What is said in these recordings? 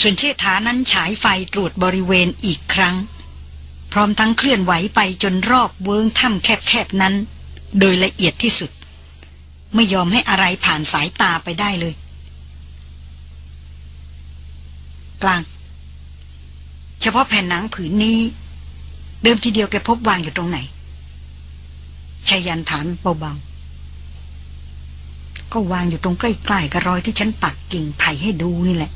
ส่วนเชษฐานั้นฉายไฟตรวจบริเวณอีกครั้ง พร้อมทั้งเคลื่อนไหวไปจนรอบเวิงถ้ำแคบๆนั้น โดยละเอียดที่สุด ไม่ยอมให้อะไรผ่านสายตาไปได้เลย กลาง เฉพาะแผ่นหนังผืนนี้ เดิมทีเดียวแกพบวางอยู่ตรงไหนชายันถามเบาๆ ก็วางอยู่ตรงใกล้ๆกับรอยที่ฉันปักกิ่งไผ่ให้ดูนี่แหละ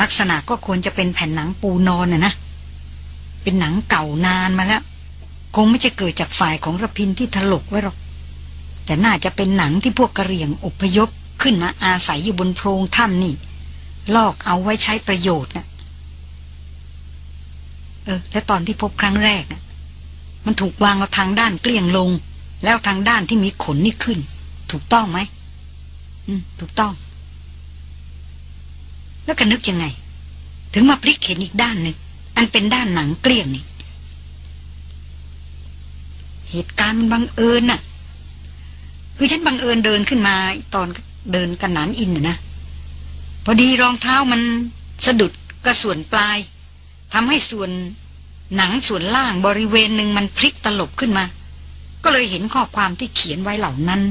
ลักษณะก็ควรจะเป็นแผ่นหนังปูนอนน่ะนะ เป็นหนังเก่านานมาแล้ว คงไม่จะเกิดจากฝ่ายของระพินที่ถลกไว้หรอก แต่น่าจะเป็นหนังที่พวกกระเหรี่ยงอพยพขึ้นมาอาศัยอยู่บนโพรงถ้ำนี่ ลอกเอาไว้ใช้ประโยชน์นะเออ แล้วตอนที่พบครั้งแรกนะมันถูกวางเอาทางด้านเกลี้ยงลง แล้วทางด้านที่มีขนนี่ขึ้น ถูกต้องไหมอืม ถูกต้อง แล้วก็นึกยังไง ถึงมาพลิกเข็นอีกด้านหนึ่ง อันเป็นด้านหนังเกลี้ยงนี่เหตุการณ์มันบังเอิญน่ะ คือฉันบังเอิญเดินขึ้นมาตอนเดินกันหนานอินนะพอดีรองเท้ามันสะดุดกระส่วนปลายทำให้ส่วนหนังส่วนล่างบริเวณหนึ่งมันพลิกตลบขึ้นมา ก็เลยเห็นข้อความที่เขียนไว้เหล่านั้น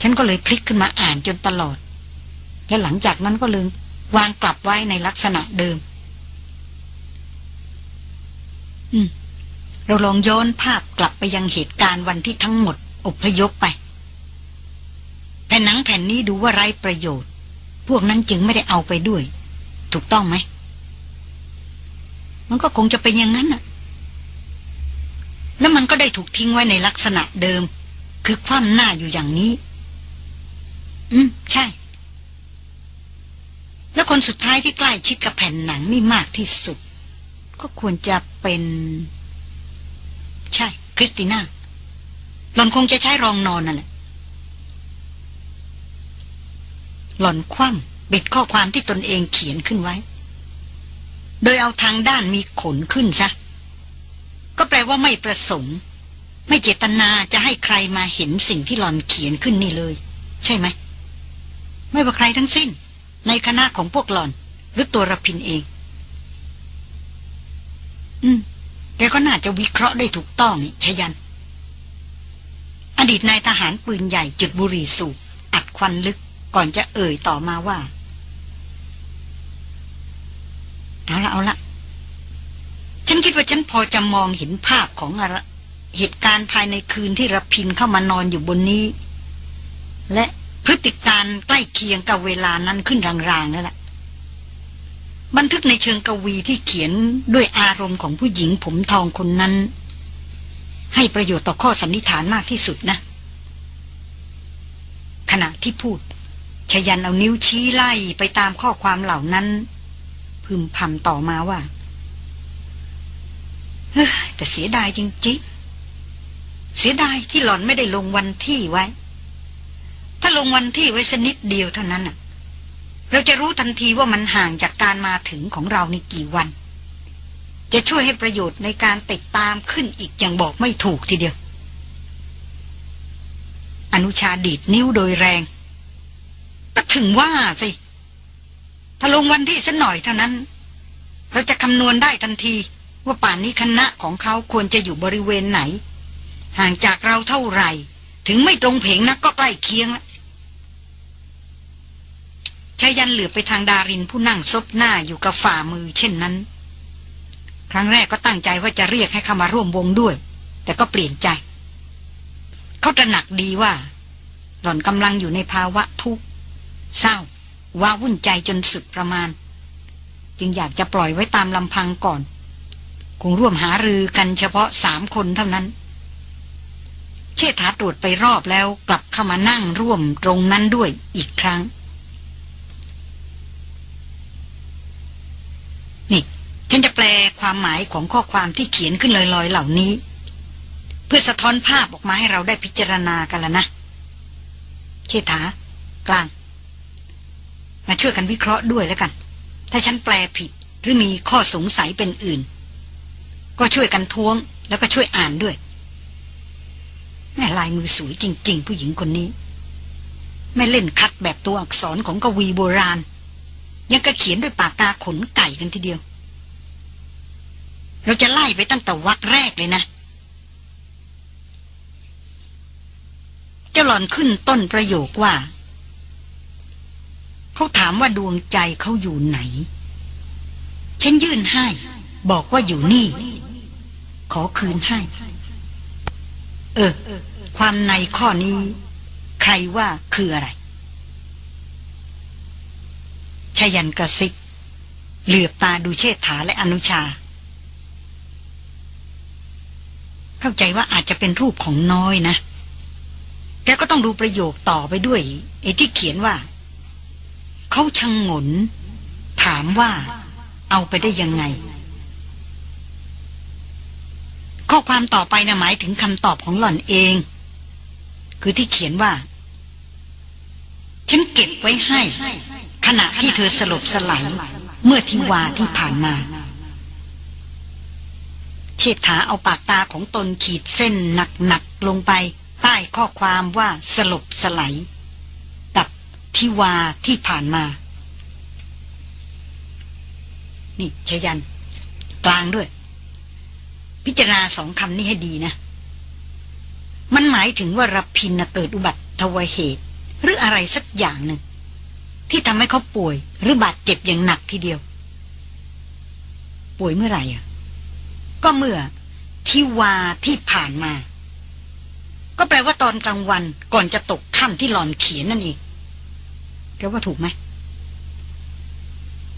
ฉันก็เลยพลิกขึ้นมาอ่านจนตลอด และหลังจากนั้นก็เลย วางกลับไว้ในลักษณะเดิม อืม เราลองย้อนภาพกลับไปยังเหตุการณ์วันที่ทั้งหมดอพยพไป แผ่นหนังแผ่นนี้ดูว่าไร้ประโยชน์ พวกนั้นจึงไม่ได้เอาไปด้วย ถูกต้องไหม มันก็คงจะเป็นอย่างนั้นน่ะ แล้วมันก็ได้ถูกทิ้งไว้ในลักษณะเดิม คือคว่ำหน้าอยู่อย่างนี้ อืม ใช่ คนสุดท้ายที่ใกล้ชิดกับแผ่นหนังนี่มากที่สุด ก็ควรจะเป็น ใช่ คริสติน่าหล่อนคงจะใช้รองนอนนั่นแหละ หล่อนคว่ำบิดข้อความที่ตนเองเขียนขึ้นไว้ โดยเอาทางด้านมีขนขึ้นซะ ก็แปลว่าไม่ประสงค์ ไม่เจตนาจะให้ใครมาเห็นสิ่งที่หล่อนเขียนขึ้นนี่เลย ใช่ไหม ไม่ว่าใครทั้งสิ้น ในคณะของพวกหล่อน หรือตัวรพินเอง อืม แกก็น่าจะวิเคราะห์ได้ถูกต้องนี่ชยัน อดีตนายทหารปืนใหญ่จุดบุหรี่สูบอัดควันลึกก่อนจะเอ่ยต่อมาว่า เอาละเอาละฉันคิดว่าฉันพอจะมองเห็นภาพของเหตุการณ์ภายในคืนที่รพินเข้ามานอนอยู่บนนี้ และ พฤติการใกล้เคียงกับเวลานั้นขึ้นรางๆนั่นแหละ บันทึกในเชิงกวีที่เขียนด้วยอารมณ์ของผู้หญิงผมทองคนนั้น ให้ประโยชน์ต่อข้อสันนิษฐานมากที่สุดนะ ขณะที่พูด ชยันเอานิ้วชี้ไล่ไปตามข้อความเหล่านั้น พึมพำต่อมาว่าแต่เสียดายจริงๆเสียดายที่หล่อนไม่ได้ลงวันที่ไว้ ถ้าลงวันที่ไว้สนิดเดียวเท่านั้นเราจะรู้ทันทีว่ามันห่างจากการมาถึงของเราในกี่วัน จะช่วยให้ประโยชน์ในการติดตามขึ้นอีกอย่างบอกไม่ถูกทีเดียว อนุชาดีดนิ้วโดยแรงก็ถึงว่าสิ ถ้าลงวันที่สักหน่อยเท่านั้น เราจะคำนวณได้ทันทีว่าป่านนี้คณะของเขาควรจะอยู่บริเวณไหน ห่างจากเราเท่าไหร่ ถึงไม่ตรงเพงนักก็ใกล้เคียงแล้วายันเหลือไปทางดารินผู้นั่งซบหน้าอยู่กับฝ่ามือเช่นนั้น ครั้งแรกก็ตั้งใจว่าจะเรียกให้เข้ามาร่วมวงด้วย แต่ก็เปลี่ยนใจ เขาตระหนักดีว่า หล่อนกำลังอยู่ในภาวะทุกข์เศร้าว้าวุ่นใจจนสุดประมาณ จึงอยากจะปล่อยไว้ตามลำพังก่อน คงร่วมหารือกันเฉพาะสามคนเท่านั้น เชษฐาตรวจไปรอบแล้วกลับเข้ามานั่งร่วมตรงนั้นด้วยอีกครั้งนี่ ฉันจะแปลความหมายของข้อความที่เขียนขึ้นลอยๆ เหล่านี้ เพื่อสะท้อนภาพออกมาให้เราได้พิจารณากันแล้วนะ เชษฐากลาง มาช่วยกันวิเคราะห์ด้วยแล้วกัน ถ้าฉันแปลผิดหรือมีข้อสงสัยเป็นอื่น ก็ช่วยกันท้วงแล้วก็ช่วยอ่านด้วย แม่ลายมือสวยจริง ๆ ผู้หญิงคนนี้ แม่เล่นคัดแบบตัวอักษรของกวีโบราณ ยังกระเขียนด้วยปากกาขนไก่กันทีเดียว เราจะไล่ไปตั้งแต่วักแรกเลยนะ เจ้าหล่อนขึ้นต้นประโยคว่า เขาถามว่าดวงใจเขาอยู่ไหน ฉันยื่นให้ บอกว่าอยู่นี่ ขอคืนให้ เออ ความในข้อนี้ ใครว่าคืออะไรชยันกระซิบเหลือบตาดูเชษฐาและอนุชา เข้าใจว่าอาจจะเป็นรูปของน้อยนะ แกก็ต้องดูประโยคต่อไปด้วยไอ้ที่เขียนว่า เขาชงงนถามว่า เอาไปได้ยังไง ข้อความต่อไปนะหมายถึงคำตอบของหล่อนเอง คือที่เขียนว่า ฉันเก็บไว้ให้ ขณะที่เธอสลบสลายเมื่อทิวาที่ผ่านมา เชษฐาเอาปากตาของตนขีดเส้นหนักๆลงไป ใต้ข้อความว่าสลบสไลกับทิวาที่ผ่านมา นี่ชยัน กลางด้วย พิจารณาสองคำนี้ให้ดีนะ มันหมายถึงว่ารพินเกิดอุบัติทวเหตุ หรืออะไรสักอย่างหนึ่ง ที่ทำให้เขาป่วย หรือบาดเจ็บอย่างหนักทีเดียว ป่วยเมื่อไหร่อะ ก็เมื่อที่วาที่ผ่านมา ก็แปลว่าตอนกลางวันก่อนจะตกค่ำที่หลอนเขียนนั่นเองแกว่าถูกไหม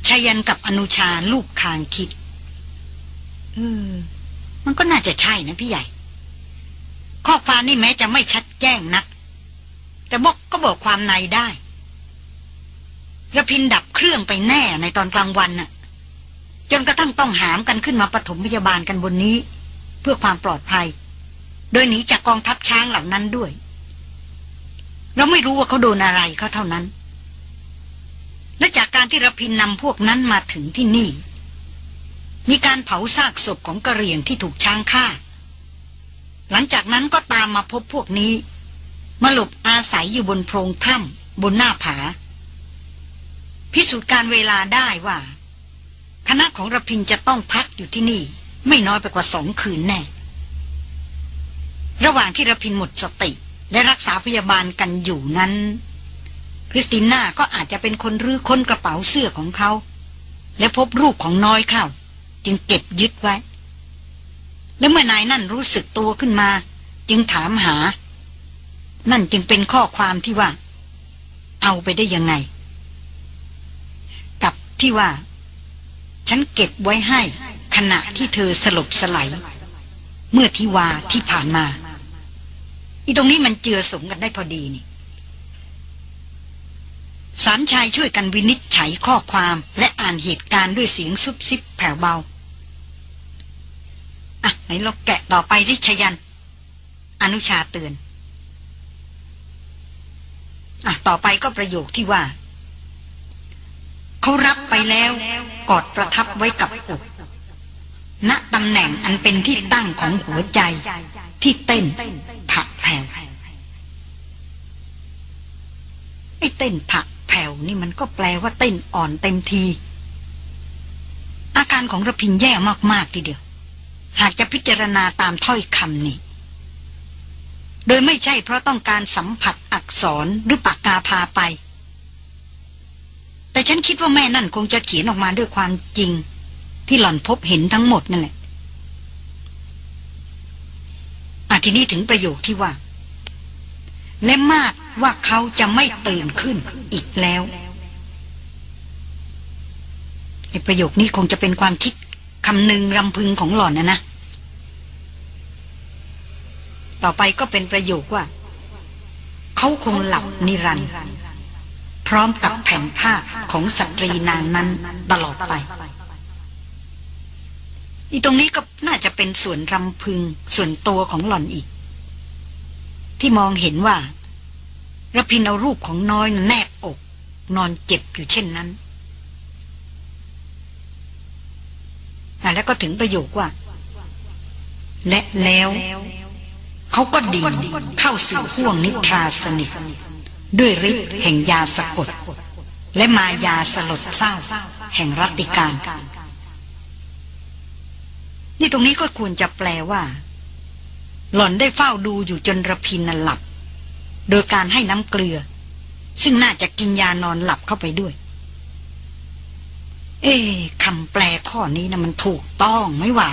ชายันกับอนุชาลูกคางคิดเออมันก็น่าจะใช่นะพี่ใหญ่ ข้อความนี่แม้จะไม่ชัดแจ้งนัก แต่บอกก็บอกความในได้ระพินดับเครื่องไปแน่ในตอนกลางวันน่ะ จนกระทั่งต้องหามกันขึ้นมาปฐมพยาบาลกันบนนี้ เพื่อความปลอดภัย โดยหนีจากกองทัพช้างเหล่านั้นด้วย เราไม่รู้ว่าเขาโดนอะไรเขาเท่านั้น และจากการที่รพินนำพวกนั้นมาถึงที่นี่ มีการเผาซากศพของกระเหรี่ยงที่ถูกช้างฆ่า หลังจากนั้นก็ตามมาพบพวกนี้ มาหลบอาศัยอยู่บนโพรงถ้ำบนหน้าผา พิสูจน์การเวลาได้ว่า คณะของระพินจะต้องพักอยู่ที่นี่ ไม่น้อยไปกว่าสองคืนแน่ ระหว่างที่ระพินหมดสติ และรักษาพยาบาลกันอยู่นั้น คริสติน่าก็อาจจะเป็นคนรื้อค้นกระเป๋าเสื้อของเขา และพบรูปของน้อยเข้า จึงเก็บยึดไว้ และเมื่อนายนั่นรู้สึกตัวขึ้นมา จึงถามหา นั่นจึงเป็นข้อความที่ว่า เอาไปได้ยังไง กับที่ว่า ฉันเก็บไว้ให้ ขณะที่เธอสลบสลายเมื่อที่วาที่ผ่านมา อีตรงนี้มันเจือสมกันได้พอดีนี่สามชายช่วยกันวินิจฉัยข้อความและอ่านเหตุการณ์ด้วยเสียงซุบซิบแผ่วเบา อะ ไหนเราแกะต่อไปที่ชยัน อนุชาเตือน อะ ต่อไปก็ประโยคที่ว่า เขารับไปแล้วกอดประทับไว้กับอกณตำแหน่งอันเป็นที่ตั้งของหัวใจที่เต้นผักแผ่วไอ้เต้นผักแผ่วนี่มันก็แปลว่าเต้นอ่อนเต็มที อาการของระพินแย่มาก ๆ ทีเดียว หากจะพิจารณาตามถ้อยคำนี่ โดยไม่ใช่เพราะต้องการสัมผัสอักษรหรือปากกาพาไป แต่ฉันคิดว่าแม่นั่นคงจะเขียนออกมาด้วยความจริง ที่หล่อนพบเห็นทั้งหมดนั่นแหละอาทีนี้ถึงประโยคที่ว่า และมากว่าเขาจะไม่ตื่นขึ้นอีกแล้วไอประโยคนี้คงจะเป็นความคิดคำหนึ่งรำพึงของหล่อนนะนะ ต่อไปก็เป็นประโยคว่า เขาคงหลับนิรันดร์ พร้อมกับแผ่นผ้าของสตรีนางนั้นตลอดไปอีตรงนี้ก็น่าจะเป็นส่วนรำพึงส่วนตัวของหล่อนอีก ที่มองเห็นว่าระพินเอารูปของน้อยแนบอก นอนเจ็บอยู่เช่นนั้นแล้วก็ถึงประโยคว่า และแล้ว เขาก็ดิ่งเข้าสู่ห่วงนิทราสนิท ด้วยฤทธิ์แห่งยาสะกด และมายาสลดเศร้า แห่งรัติการ นี่ตรงนี้ก็ควรจะแปลว่า หล่อนได้เฝ้าดูอยู่จนระพินนหลับ โดยการให้น้ำเกลือ ซึ่งน่าจะกินยานอนหลับเข้าไปด้วย เอ๊คำแปลข้อนี้นะมันถูกต้องไม่ว่า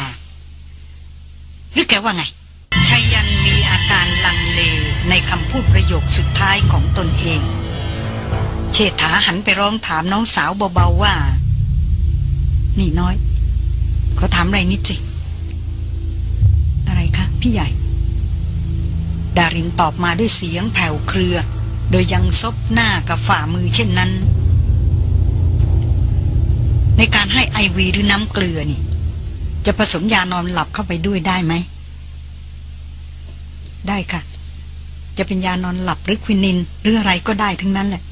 หรือแกว่าไง ในคำพูดประโยคสุดท้ายของตนเอง เชษฐาหันไปร้องถามน้องสาวเบาๆว่า นี่น้อยเขาถามอะไรนิดสิ อะไรคะ พี่ใหญ่ ดารินตอบมาด้วยเสียงแผ่วเครือ โดยยังซบหน้ากับฝ่ามือเช่นนั้น ในการให้ไอวีหรือน้ำเกลือนี่ จะผสมยานอนหลับเข้าไปด้วยได้ไหมได้ค่ะ จะเป็นยานอนหลับหรือควินินหรืออะไรก็ได้ทั้งนั้นแหละ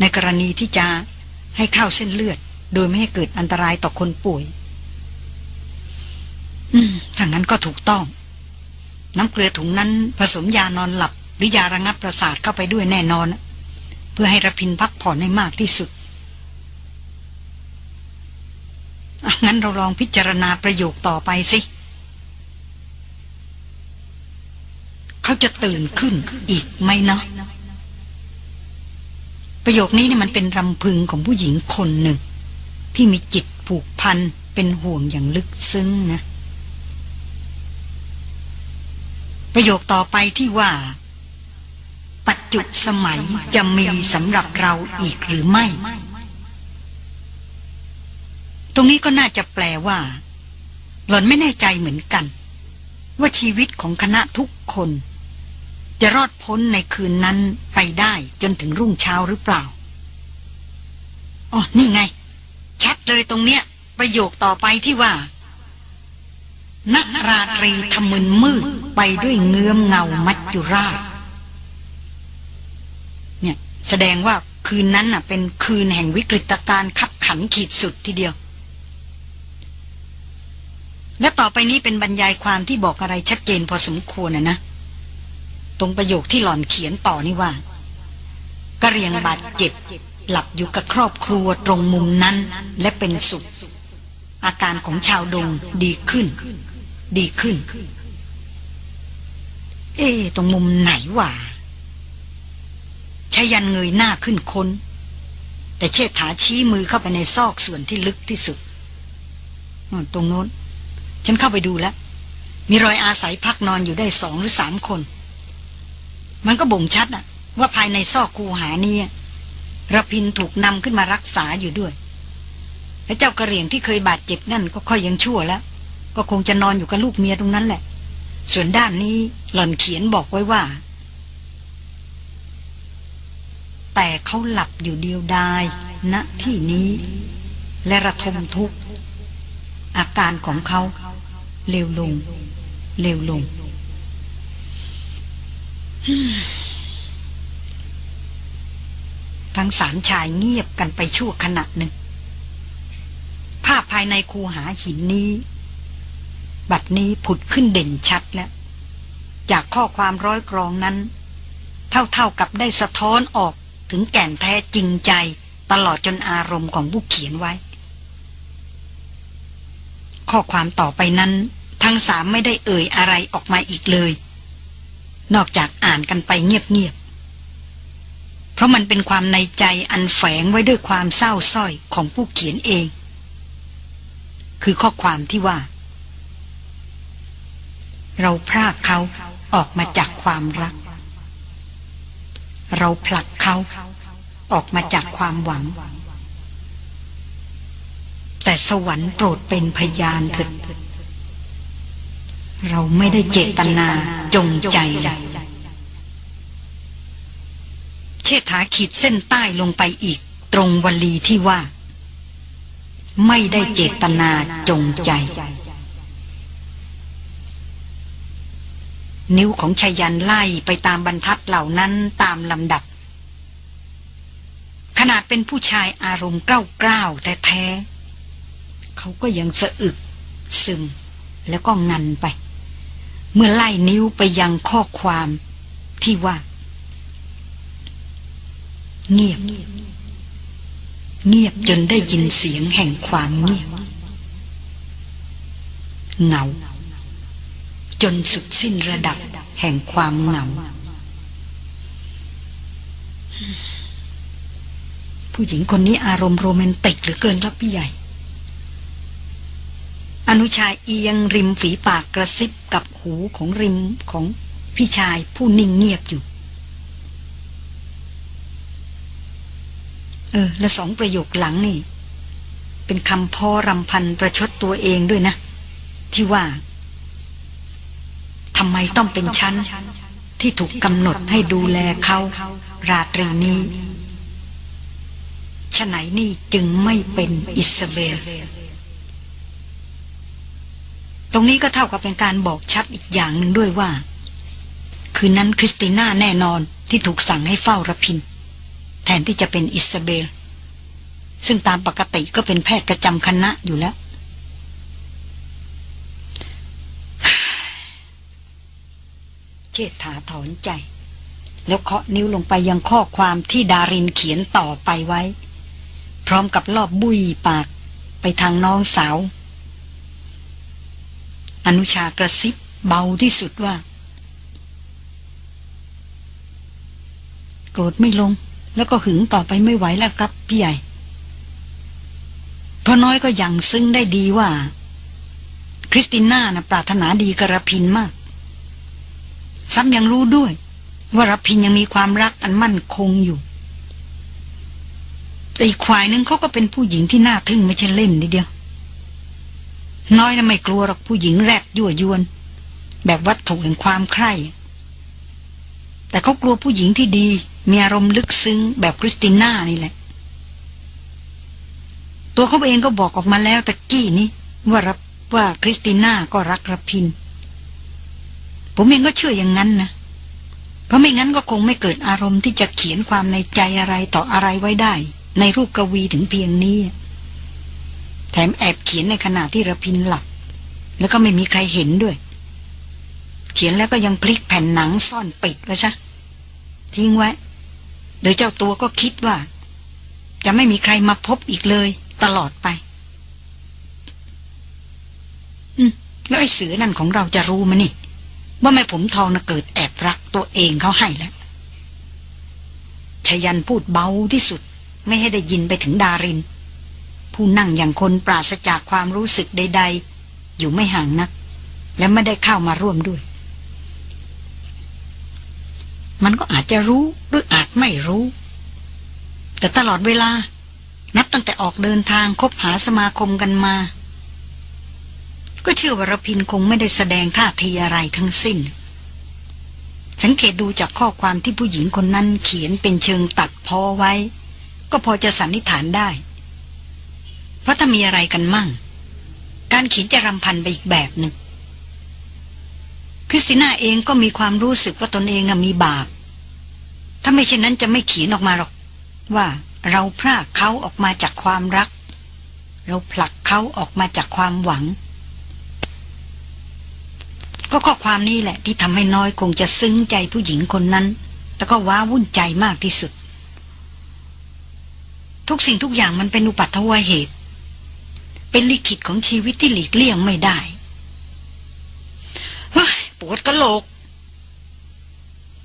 ในกรณีที่จะให้เข้าเส้นเลือด โดยไม่ให้เกิดอันตรายต่อคนป่วย อืมถ้างั้นก็ถูกต้อง น้ำเกลือถุงนั้นผสมยานอนหลับ หรือยาระงับประสาทเข้าไปด้วยแน่นอน เพื่อให้ระพินพักผ่อนให้มากที่สุดงั้นเราลองพิจารณาประโยคต่อไปสิ เขาจะตื่นขึ้นอีกไหมเนาะประโยคนี้เนี่ยมันเป็นรำพึงของผู้หญิงคนหนึ่ง ที่มีจิตผูกพันเป็นห่วงอย่างลึกซึ้งนะ ประโยคต่อไปที่ว่า ปัจจุสมัยจะมีสำหรับเราอีกหรือไม่ ตรงนี้ก็น่าจะแปลว่า หล่อนไม่แน่ใจเหมือนกัน ว่าชีวิตของคณะทุกคน จะรอดพ้นในคืนนั้นไปได้จนถึงรุ่งเช้าหรือเปล่าอ๋อนี่ไง ชัดเลยตรงเนี้ย ประโยคต่อไปที่ว่านักราตรีทำมึนมืดไปด้วยเงื้อมเงามัจจุราช เนี่ย แสดงว่าคืนนั้นน่ะ เป็นคืนแห่งวิกฤตการณ์ขับขันขีดสุดทีเดียว และต่อไปนี้เป็นบรรยายความที่บอกอะไรชัดเจนพอสมควรนะนะ ตรงประโยคที่หล่อนเขียนต่อนี่ว่ากระเรียงบาดเจ็บ หลับอยู่กับครอบครัวตรงมุมนั้น และเป็นสุข อาการของชาวดงดีขึ้น ดีขึ้น เอ๊ตรงมุมไหนวะชายันเงยหน้าขึ้นค้น แต่เชษฐาชี้มือเข้าไปในซอกส่วนที่ลึกที่สุดตรงโน้น ฉันเข้าไปดูแล้ว มีรอยอาศัยพักนอนอยู่ได้สองหรือสามคน มันก็บ่งชัดอะว่าภายในซอกคูหานี้ระพินถูกนำขึ้นมารักษาอยู่ด้วย และเจ้ากระเหรี่ยงที่เคยบาดเจ็บนั่นก็ค่อยยังชั่วแล้ว ก็คงจะนอนอยู่กับลูกเมียตรงนั้นแหละ ส่วนด้านนี้หล่อนเขียนบอกไว้ว่า แต่เขาหลับอยู่เดียวดายณนะที่นี้ และระทมทุกข์อาการของเขาเร็วลงเร็วลง ทั้งสามชายเงียบกันไปชั่วขณะหนึ่ง ภาพภายในคูหาหินนี้ บัดนี้ผุดขึ้นเด่นชัดแล้ว จากข้อความร้อยกรองนั้น เท่าๆกับได้สะท้อนออกถึงแก่นแท้จริงใจตลอดจนอารมณ์ของผู้เขียนไว้ ข้อความต่อไปนั้น ทั้งสามไม่ได้เอ่ยอะไรออกมาอีกเลย นอกจากอ่านกันไปเงียบๆ เพราะมันเป็นความในใจอันแฝงไว้ด้วยความเศร้าส้อยของผู้เขียนเอง คือข้อความที่ว่า เราพรากเขาออกมาจากความรัก เราผลักเขาออกมาจากความหวัง แต่สวรรค์โปรดเป็นพยานเถิด เราไม่ได้เจตนาจงใจ เชษฐาขีดเส้นใต้ลงไปอีก ตรงวลีที่ว่า ไม่ได้เจตนาจงใจ นิ้วของชายันไล่ไปตามบรรทัดเหล่านั้นตามลำดับ ขนาดเป็นผู้ชายอารมณ์เกล้ากล้าวแต่แท้ เขาก็ยังสะอึกซึมแล้วก็งันไป เมื่อไล่นิ้วไปยังข้อความที่ว่า เงียบ เงียบจนได้ยินเสียงแห่งความเงียบเหงาจนสุดสิ้นระดับแห่งความเหงาผู้หญิงคนนี้อารมณ์โรแมนติกเหลือเกินครับพี่ใหญ่ อนุชาเอียงริมฝีปากกระซิบกับหูของริมของพี่ชายผู้นิ่งเงียบอยู่ เออ และสองประโยคหลังนี่ เป็นคำพ่อรำพันประชดตัวเองด้วยนะ ที่ว่าทำไมต้องเป็นฉันที่ถูกกำหนดให้ดูแลเขา ราตรีนี้ไฉนนี่จึงไม่เป็นอิสเบล ตรงนี้ก็เท่ากับเป็นการบอกชัดอีกอย่างหนึ่งด้วยว่า คืนนั้นคริสติน่าแน่นอนที่ถูกสั่งให้เฝ้าระพิน แทนที่จะเป็นอิสเบล ซึ่งตามปกติก็เป็นแพทย์ประจำคณะอยู่แล้วเจษฐาถอนใจ แล้วเคาะนิ้วลงไปยังข้อความที่ดารินเขียนต่อไปไว้ พร้อมกับรอบบุยปากไปทางน้องสาว อนุชากระซิบเบาที่สุดว่า โกรธไม่ลง แล้วก็หึงต่อไปไม่ไหวแล้วครับพี่ใหญ่พราะน้อยก็ยังซึ้งได้ดีว่า คริสติน่านะปรารถนาดีกระพินมาก ซ้ำยังรู้ด้วย ว่ารพินยังมีความรักอันมั่นคงอยู่แต่อีกควายนึงเขาก็เป็นผู้หญิงที่น่าทึ่งไม่ใช่เล่นนิดเดียว น้อยนะไม่กลัวหรอกผู้หญิงแรกยั่วยวน แบบวัตถุแห่งความใคร่แต่เขากลัวผู้หญิงที่ดี มีอารมณ์ลึกซึ้งแบบคริสติน่านี่แหละ ตัวเขาเองก็บอกออกมาแล้วตะกี้นี้ว่ารับว่าคริสติน่าก็รักรพิน ผมเองก็เชื่ออย่างนั้นนะเพราะไม่งั้นก็คงไม่เกิดอารมณ์ที่จะเขียนความในใจอะไรต่ออะไรไว้ได้ ในรูปกวีถึงเพียงนี้ แถมแอบเขียนในขณะที่ระพินหลับ แล้วก็ไม่มีใครเห็นด้วย เขียนแล้วก็ยังพลิกแผ่นหนังซ่อนปิดไว้ซะทิ้งไว้ โดยเจ้าตัวก็คิดว่า จะไม่มีใครมาพบอีกเลย ตลอดไป อืมแล้วไอ้เสือนั่นของเราจะรู้มั้นี่ ว่าแม่ผมทองน่ะเกิดแอบรักตัวเองเขาให้แล้วชยันพูดเบาที่สุด ไม่ให้ได้ยินไปถึงดาริน ผู้นั่งอย่างคนปราศจากความรู้สึกใด ๆ อยู่ไม่ห่างนัก และไม่ได้เข้ามาร่วมด้วย มันก็อาจจะรู้หรืออาจไม่รู้ แต่ตลอดเวลา นับตั้งแต่ออกเดินทางคบหาสมาคมกันมา ก็เชื่อว่ารพินคงไม่ได้แสดงท่าทีอะไรทั้งสิ้น สังเกตดูจากข้อความที่ผู้หญิงคนนั้นเขียนเป็นเชิงตัดพอไว้ ก็พอจะสันนิษฐานได้ เพราะถ้ามีอะไรกันมั่ง การเขียนจะรำพันไปอีกแบบหนึ่งคริสติน่าเองก็มีความรู้สึกว่าตนเองมีบาป ถ้าไม่เช่นนั้นจะไม่เขียนออกมาหรอก ว่าเราพรากเขาออกมาจากความรัก เราผลักเขาออกมาจากความหวัง ก็ข้อความนี้แหละ ที่ทำให้น้อยคงจะซึ้งใจผู้หญิงคนนั้น แล้วก็ว้าวุ่นใจมากที่สุด ทุกสิ่งทุกอย่างมันเป็นอุปัตถวเหตุ เป็นลิขิตของชีวิตที่หลีกเลี่ยงไม่ได้เฮ้ยปวดกระโหลก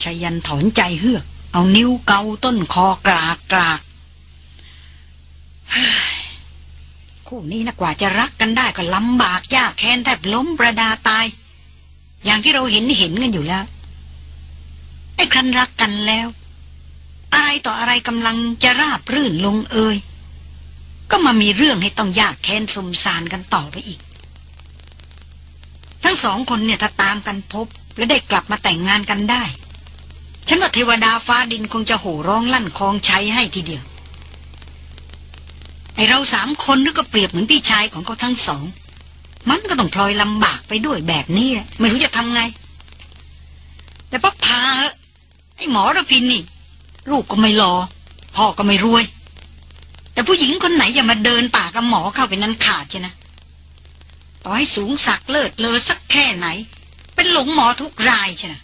ชายันถอนใจเฮือก เอานิ้วเกาต้นคอกรากกรากคู่นี้นะกว่าจะรักกันได้ก็ลำบากยากแค้นแทบล้มประดาตาย อย่างที่เราเห็นเห็นกันอยู่แล้ว ไอ้ครั้นรักกันแล้ว อะไรต่ออะไรกำลังจะราบรื่นลงเอย ก็มามีเรื่องให้ต้องยากแค้นสมสารกันต่อไปอีก ทั้งสองคนเนี่ยถ้าตามกันพบ และได้กลับมาแต่งงานกันได้ ฉันว่าเทวดาฟ้าดินคงจะโห่ร้องลั่นคลองใช้ให้ทีเดียว ไอเราสามคนนึกก็เปรียบเหมือนพี่ชายของเขาทั้งสอง มันก็ต้องพลอยลำบากไปด้วยแบบนี้แหละไม่รู้จะทำไง แต่พักพาเหอะไอหมอระพินนี่ลูกก็ไม่รอพ่อก็ไม่รวย ผู้หญิงคนไหนอย่ามาเดินป่ากับหมอเข้าไปนั้นขาดใช่นะ ต่อให้สูงสักเลิศเลอสักแค่ไหน เป็นหลงหมอทุกรายใช่นะ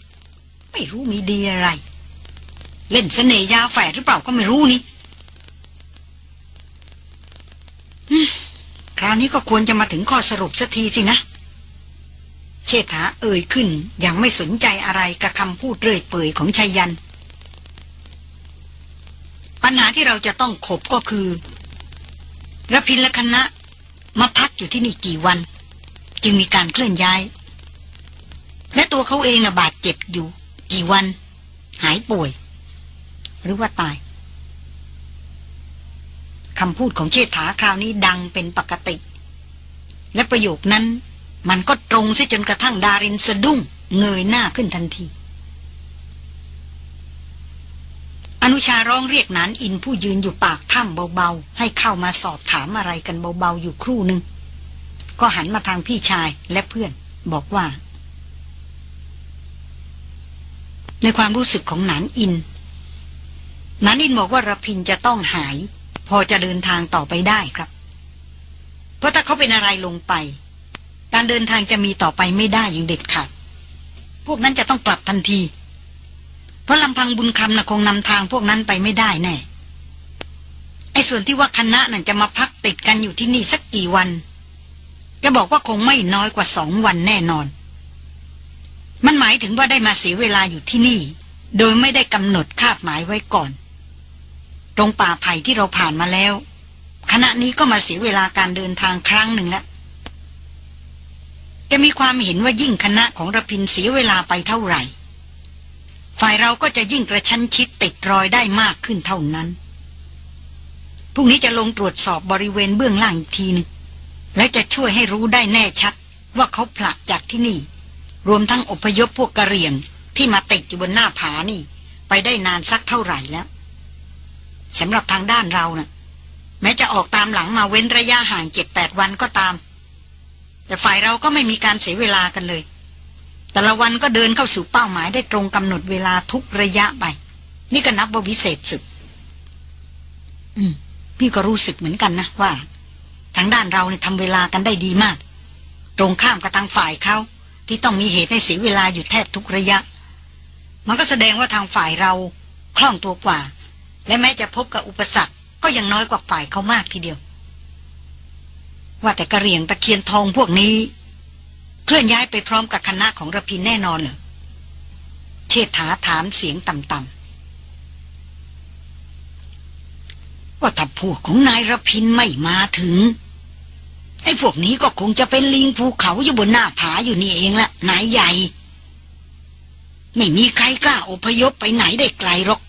ไม่รู้มีดีอะไร เล่นเสน่ยยาแฝดหรือเปล่าก็ไม่รู้นี่คราวนี้ก็ควรจะมาถึงข้อสรุปสักทีสินะ เชษฐาเอ่ยขึ้นอย่างไม่สนใจอะไรกับคำพูดเรื่อยเปื่อยของชัยยัน ปัญหาที่เราจะต้องขบก็คือ ระพินและคณะ มาพักอยู่ที่นี่กี่วัน จึงมีการเคลื่อนย้าย และตัวเขาเองนะบาดเจ็บอยู่ กี่วัน หายป่วย หรือว่าตายคำพูดของเชษฐาคราวนี้ดังเป็นปกติ และประโยคนั้นมันก็ตรงซะจนกระทั่งดารินสะดุ้ง เงยหน้าขึ้นทันที อนุชาร้องเรียกนานอินผู้ยืนอยู่ปากถ้ำเบาๆ ให้เข้ามาสอบถามอะไรกันเบาๆ อยู่ครู่หนึ่ง ก็หันมาทางพี่ชายและเพื่อนบอกว่า ในความรู้สึกของนานอินนานอินบอกว่าระพินจะต้องหาย พอจะเดินทางต่อไปได้ครับ เพราะถ้าเขาเป็นอะไรลงไป การเดินทางจะมีต่อไปไม่ได้อย่างเด็ดขาด พวกนั้นจะต้องกลับทันที ราะลำพังบุญคำนะ่ะคงนำทางพวกนั้นไปไม่ได้แน่ ไอ้ส่วนที่ว่าคณะนั่นจะมาพักติดกันอยู่ที่นี่สักกี่วันจะบอกว่าคงไม่น้อยกว่าสองวันแน่นอน มันหมายถึงว่าได้มาเสียเวลาอยู่ที่นี่ โดยไม่ได้กำหนดคาดหมายไว้ก่อน ตรงป่าไผ่ที่เราผ่านมาแล้ว ขณะนี้ก็มาเสียเวลาการเดินทางครั้งหนึ่งแล้วจะมีความเห็นว่ายิ่งคณะของระพินเสียเวลาไปเท่าไหร่ ฝ่ายเราก็จะยิ่งกระชั้นชิดติดรอยได้มากขึ้นเท่านั้น พรุ่งนี้จะลงตรวจสอบบริเวณเบื้องล่างอีกทีนึง และจะช่วยให้รู้ได้แน่ชัดว่าเขาผลักจากที่นี่ รวมทั้งอพยพพวกกระเรียงที่มาติดอยู่บนหน้าผานี่ ไปได้นานสักเท่าไหร่แล้วสำหรับทางด้านเรานะ่ะ แม้จะออกตามหลังมาเว้นระยะห่างเจ็ดแปดวันก็ตาม แต่ฝ่ายเราก็ไม่มีการเสียเวลากันเลย แต่ละวันก็เดินเข้าสู่เป้าหมายได้ตรงกำหนดเวลาทุกระยะไป นี่ก็นับว่าวิเศษสุด อืม พี่ก็รู้สึกเหมือนกันนะว่า ทางด้านเราเนี่ยทำเวลากันได้ดีมาก ตรงข้ามกับทางฝ่ายเขาที่ต้องมีเหตุให้เสียเวลาอยู่แทบทุกระยะ มันก็แสดงว่าทางฝ่ายเราคล่องตัวกว่า และแม้จะพบกับอุปสรรคก็ยังน้อยกว่าฝ่ายเขามากทีเดียว ว่าแต่กระเรียงตะเคียนทองพวกนี้ เคลื่อนย้ายไปพร้อมกับคณะของระพินแน่นอนเหรอเชษฐาถามเสียงต่ำๆว่าถ้าพวกของนายระพินไม่มาถึง ไอ้พวกนี้ก็คงจะเป็นลิงภูเขาอยู่บนหน้าผาอยู่นี่เองละนายใหญ่ ไม่มีใครกล้าอพยพไปไหนได้ไกลหรอก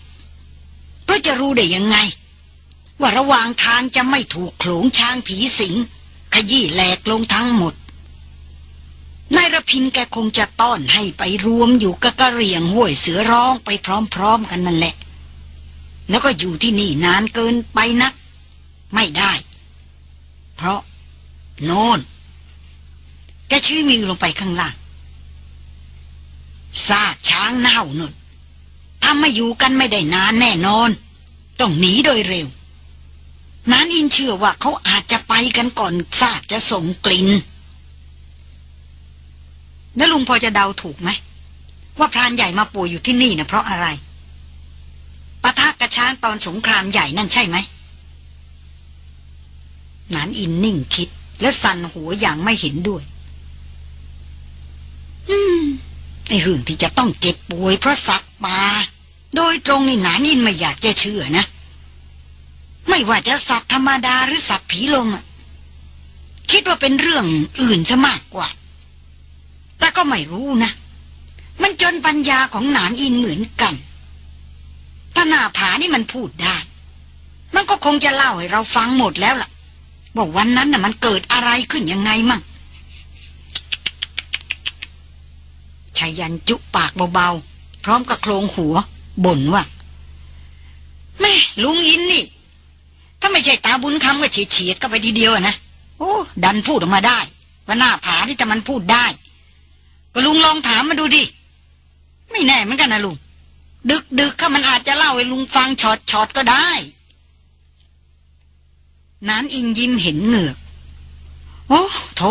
เพราะจะรู้ได้ยังไง ว่าระหว่างทางจะไม่ถูกโขลงช้างผีสิงขยี้แหลกลงทั้งหมด นายระพินแกคงจะต้อนให้ไปรวมอยู่กับกระเรียงห้วยเสือร้องไปพร้อมๆกันนั่นแหละ แล้วก็อยู่ที่นี่นานเกินไปนัก ไม่ได้ เพราะ โน่น แกชี้มือลงไปข้างล่างซากช้างเน่านุ่นถ้าไม่อยู่กันไม่ได้นานแน่นอน ต้องหนีโดยเร็ว นานอินเชื่อว่าเขาอาจจะไปกันก่อนซากจะส่งกลิ่น แล้วลุงพอจะเดาถูกไหม ว่าพรานใหญ่มาป่วยอยู่ที่นี่นะเพราะอะไรปะทะกระช้างตอนสงครามใหญ่นั่นใช่ไหมนานอินนิ่งคิด แล้วสั่นหัวอย่างไม่เห็นด้วย อืมไอเรื่องที่จะต้องเจ็บป่วยเพราะสัตว์ป่าโดยตรงนี่หนานอินไม่อยากจะเชื่อนะ ไม่ว่าจะสัตว์ธรรมดาหรือสัตว์ผีลมคิดว่าเป็นเรื่องอื่นซะมากกว่า แต่ก็ไม่รู้นะ มันจนปัญญาของหนานอินเหมือนกันถ้าหน้าผานี่มันพูดได้ มันก็คงจะเล่าให้เราฟังหมดแล้วล่ะว่าวันนั้นน่ะมันเกิดอะไรขึ้นยังไงมั่งชายันจุปากเบาๆ พร้อมกับโครงหัว บ่นว่าแม่ลุงอินนี่ ถ้าไม่ใช่ตาบุญคำก็เฉียดเฉียดก็ไปทีเดียวนะโอ้ดันพูดออกมาได้ ว่าหน้าผาที่แต่มันพูดได้ ก็ลุงลองถามมาดูดิ ไม่แน่เหมือนกันนะลุง ดึกดึกข้ามันอาจจะเล่าให้ลุงฟังช็อตช็อตก็ได้ นานอินยิ้มเห็นเหงือก โอ้โถ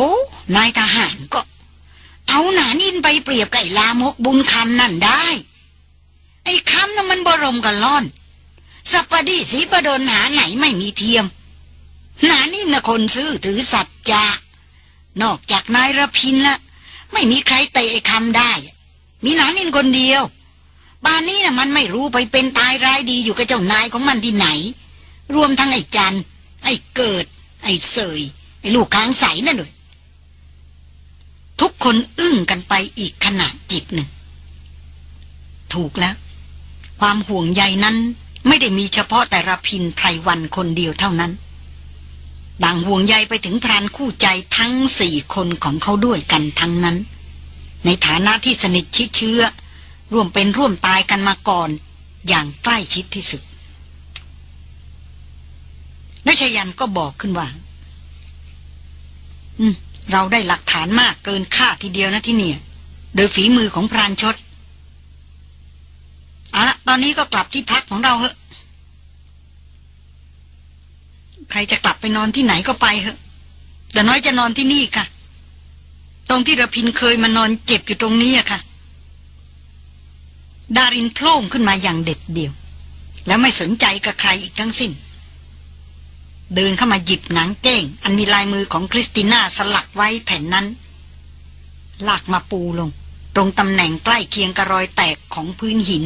นายทหารก็ เอาหนานินไปเปรียบกับไอ้ลามกบุญคำนั่นได้ ไอ้คำนั้นมันบรมกันล่อน สัปดีสีประดนหาไหนไม่มีเทียมหนานินนะคนซื้อถือสัจจะนอกจากนายระพินละ ไม่มีใครเตะคำได้ มีนานินคนเดียวบ้านนี้นะมันไม่รู้ไปเป็นตายร้ายดีอยู่กับเจ้านายของมันที่ไหน รวมทั้งไอ้จันไอ้เกิด ไอ้เสย ไอ้ลูกค้างใสนั่นด้วยทุกคนอึ้งกันไปอีกขนาดจิตหนึ่ง ถูกแล้ว ความห่วงใยนั้นไม่ได้มีเฉพาะแต่ระพินไพรวันคนเดียวเท่านั้น ดังห่วงใยไปถึงพรานคู่ใจทั้งสี่คนของเขาด้วยกันทั้งนั้น ในฐานะที่สนิทชิดเชื้อ ร่วมเป็นร่วมตายกันมาก่อน อย่างใกล้ชิดที่สุดนชยันก็บอกขึ้นว่า อืม เราได้หลักฐานมากเกินค่าทีเดียวนะที่เนี่ย โดยฝีมือของพรานชด เอาละ ตอนนี้ก็กลับที่พักของเราเหอะ ใครจะกลับไปนอนที่ไหนก็ไปเหอะ แต่น้อยจะนอนที่นี่ค่ะ ตรงที่ระพินเคยมานอนเจ็บอยู่ตรงนี้อะค่ะ ดารินโผล่ขึ้นมาอย่างเด็ดเดี่ยว แล้วไม่สนใจกับใครอีกทั้งสิ้น เดินเข้ามาหยิบหนังเก้ง อันมีลายมือของคริสติน่าสลักไว้แผ่นนั้น ลากมาปูลง ตรงตำแหน่งใกล้เคียงกับรอยแตกของพื้นหิน